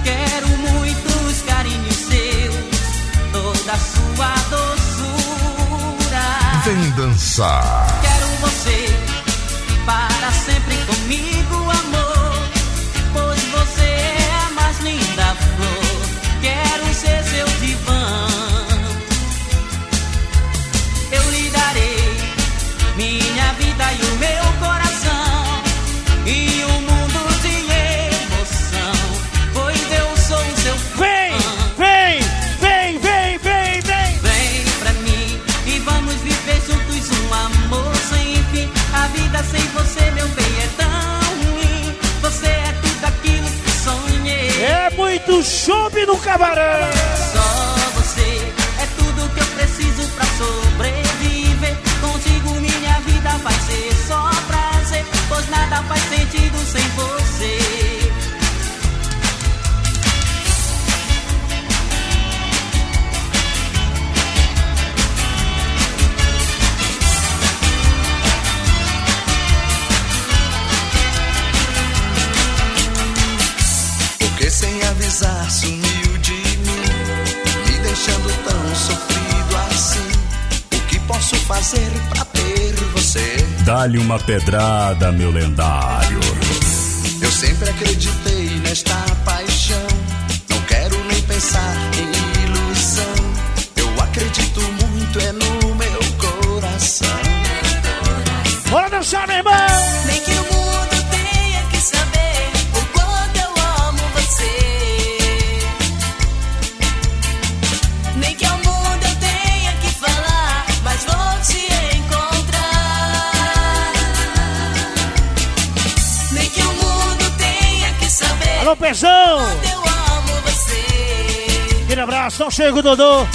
Quero muitos carinhos seus, toda a sua doçura. Vem dançar. Quero você para sempre comigo, amor. Muito chope no cabaré! Só você é tudo que eu preciso pra sobreviver. Contigo minha vida vai ser só prazer. Pois nada faz sentido sem você. Avisar sumiu de mim, me deixando tão sofrido assim. O que posso fazer pra ter você? Dá-lhe uma pedrada, meu lendário. Eu sempre acreditei nesta paixão. Não quero nem pensar em ilusão. Eu acredito muito é no meu coração. Bora dançar, meu irmão! Pezão! quanto eu amo você. Aquele abraço, não chega o Dodô!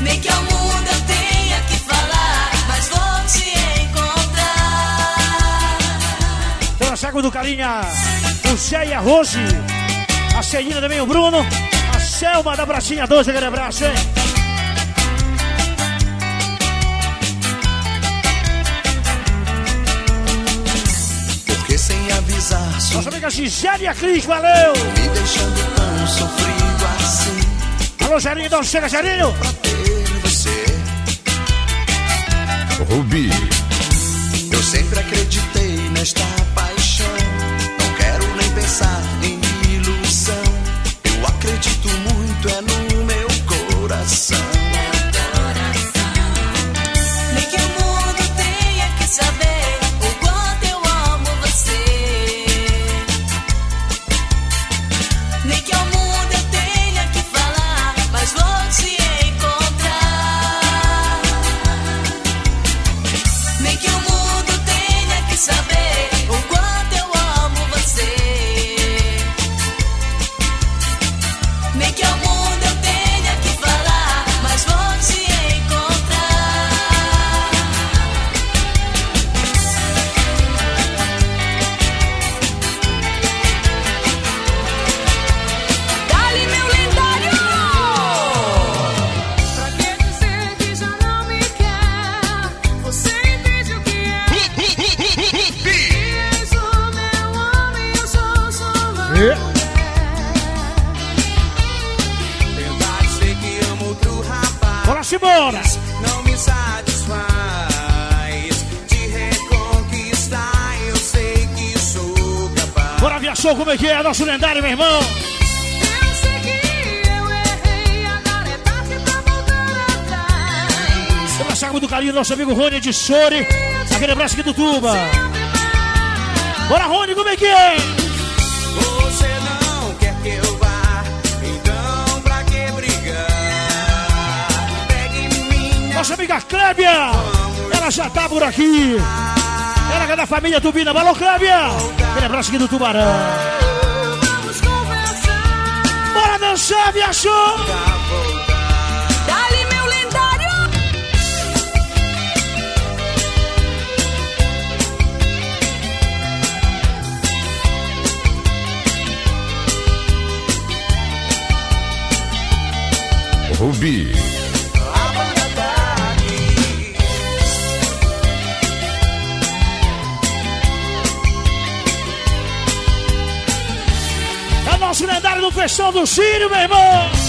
Nem que ao mundo eu tenha que falar, mas vou te encontrar. Pela Saco do Carinha, o Zé e a Rose, a Celina também, o Bruno, a Selma da Bracinha 12, aquele abraço, hein? Nossa amiga Gisele e a Cris, valeu! me deixando tão sofrido assim. Alô, Gelinho, não chega, Gelinho! Ter você. Rubi, Eu sempre acreditei nesta nosso amigo Rony de Sori. Aquele abraço aqui do Tuba. Bora, Rony, como é que é? Você não quer que eu vá, então pra que brigar? Pegue minha Nossa amiga Clébia! Ela já tá por aqui! Ela é da família Tubina. Valeu, Clébia! Aquele abraço aqui do Tubarão. Vamos conversar. Bora dançar, Via Rubi. É o nosso lendário do Festão do Sírio, meu irmão!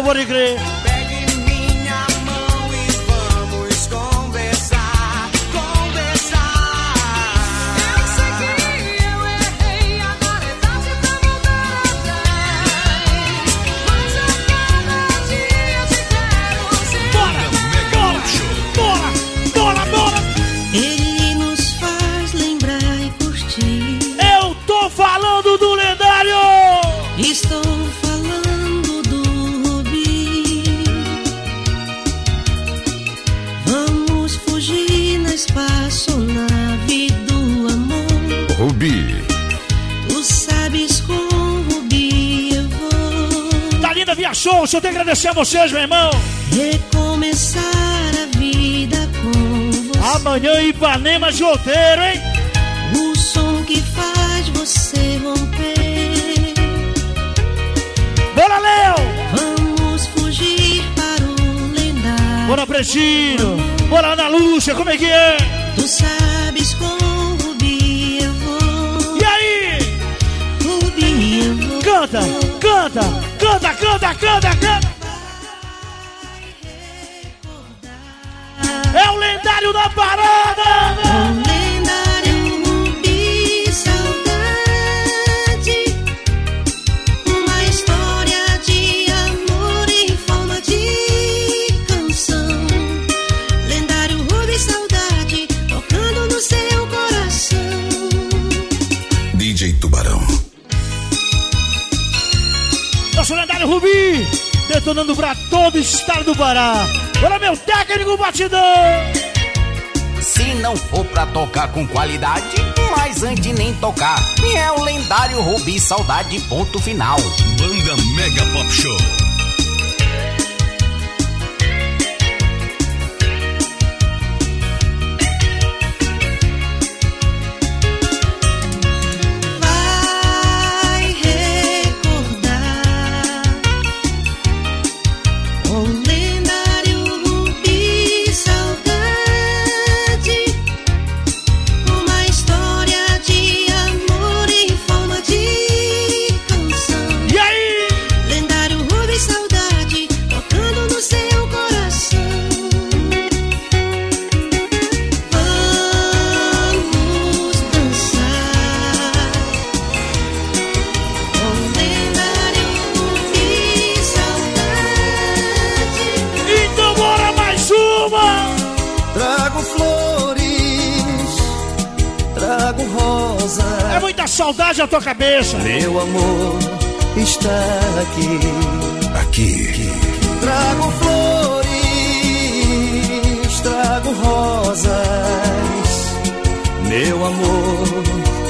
Abraço aqui agradecer a vocês, meu irmão! recomeçar a vida com você. Amanhã Ipanema de outeiro, hein? O som que faz você romper. Bora, Léo! Vamos fugir para o lendário. Bora, Pretinho! Bora, Ana Lúcia, como é que é? Tu sabes com o Rubi eu vou. E aí? Rubi eu vou. Canta, canta, canta, canta, canta, canta! Lendário da parada! Lendário Rubi, saudade. Uma história de amor em forma de canção. Lendário Rubi, saudade. Tocando no seu coração. DJ Tubarão. Nosso lendário Rubi, detonando pra todo o estado do Pará. Bora, meu técnico batidão! Se não for pra tocar com qualidade, mas antes nem tocar. É o lendário Rubi Saudade, ponto final. Banda Mega Pop Show. a tua cabeça. Meu amor está aqui. Aqui. Trago flores, trago rosas. Meu amor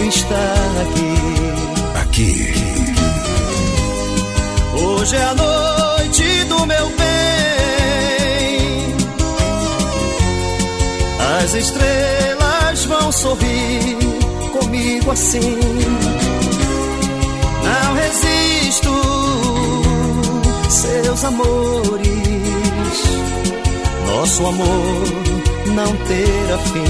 está aqui. Aqui. Hoje é a noite do meu bem. As estrelas vão sorrir comigo assim. Não resisto, seus amores. Nosso amor não terá fim.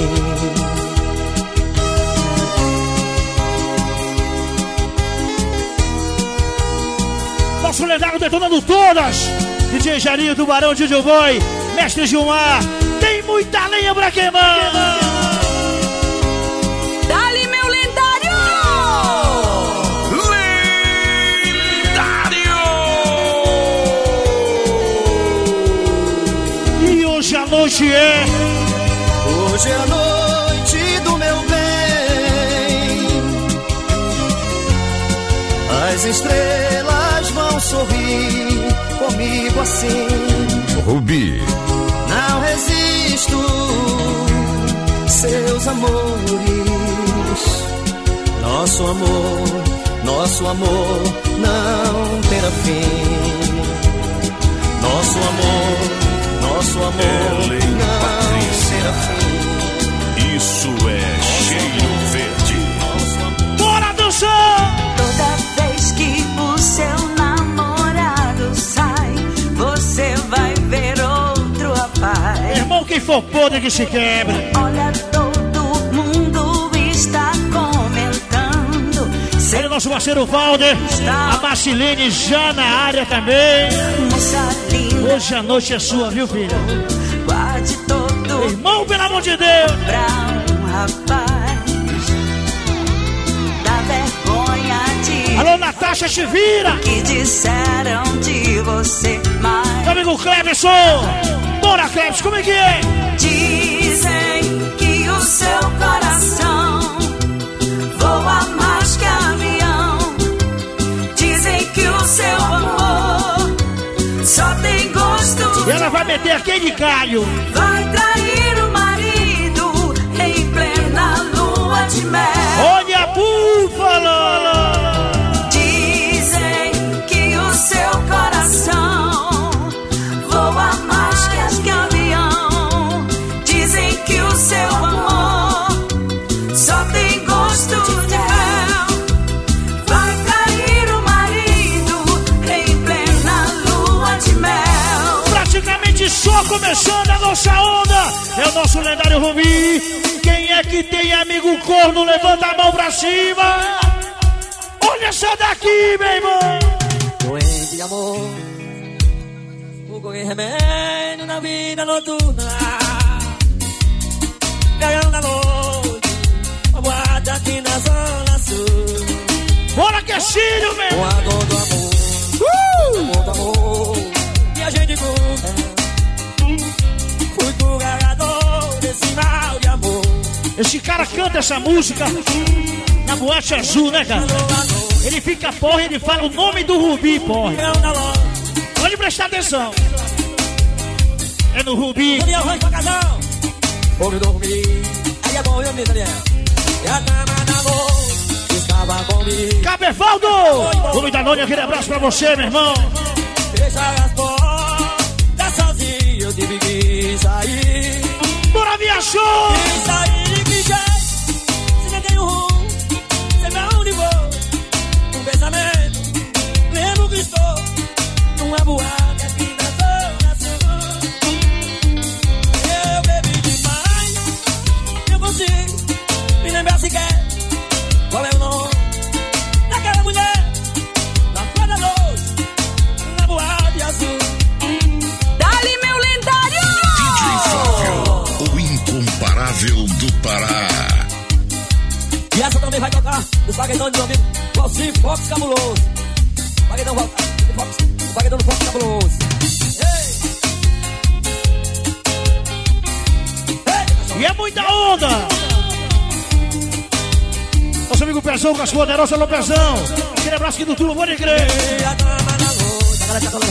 Nosso lendário detonando todas. DJ Jarinho, Tubarão, DJ Boy, Mestre Gilmar. Tem muita lenha pra queimar. Assim. Rubi. Não resisto, seus amores. Nosso amor, nosso amor não terá fim. Nosso amor, nosso amor Ellen não Patrícia. terá fim. Isso é cheio quem for podre que se quebra. Olha, todo mundo está comentando. Olha o nosso parceiro Valder, a Marcilene já na área também. Hoje a noite é sua, viu, filho? guarde todo Irmão, pelo amor de Deus! pra um rapaz. Dá vergonha de Alô, Natasha, te vira! que disseram de você, mas Meu amigo Cleverson! Bora, como é que é? dizem que o seu coração voa mais que avião. Dizem que o seu amor só tem gosto ela vai meter aquele calho. Vai trair o marido em plena lua de mel. Olha a búfala! Só começando a nossa onda. É o nosso lendário Rubi. Quem é que tem amigo corno? Levanta a mão pra cima. Olha essa daqui, meu irmão. Doente de amor, o correr remédio na vida noturna. Pegando a noite, a boate aqui na zona sul. Bora que é filho, meu Com a dor do amor, Uh! com do amor, e a gente conta. Desse mal de amor. Esse cara canta essa música na boate azul, né, cara? Ele fica porra e ele fala o nome do Rubi, porra. Pode prestar atenção. É no Rubi. Houve dormir. Aí é bom, eu me Daniel. E a cama da estava comigo. Cabevaldo! Rubi da Nônia, aquele abraço pra você, meu irmão. Fecha as portas sozinho, eu tive sair. Bora, minha show! Sair de que jeito? Se nem tenho rumo, sei pra onde vou. Um pensamento, lembro que estou numa boate dos paguedões do meu amigo Valci Fox Cabuloso. Paguedão Val- Fox, o paguedão do Fox Cabuloso. E é muita onda! Nosso amigo Pezão com as poderosas Alô Pezão. Aquele abraço aqui do Tulo, pode crer. E a dama da noite, a galera tá falando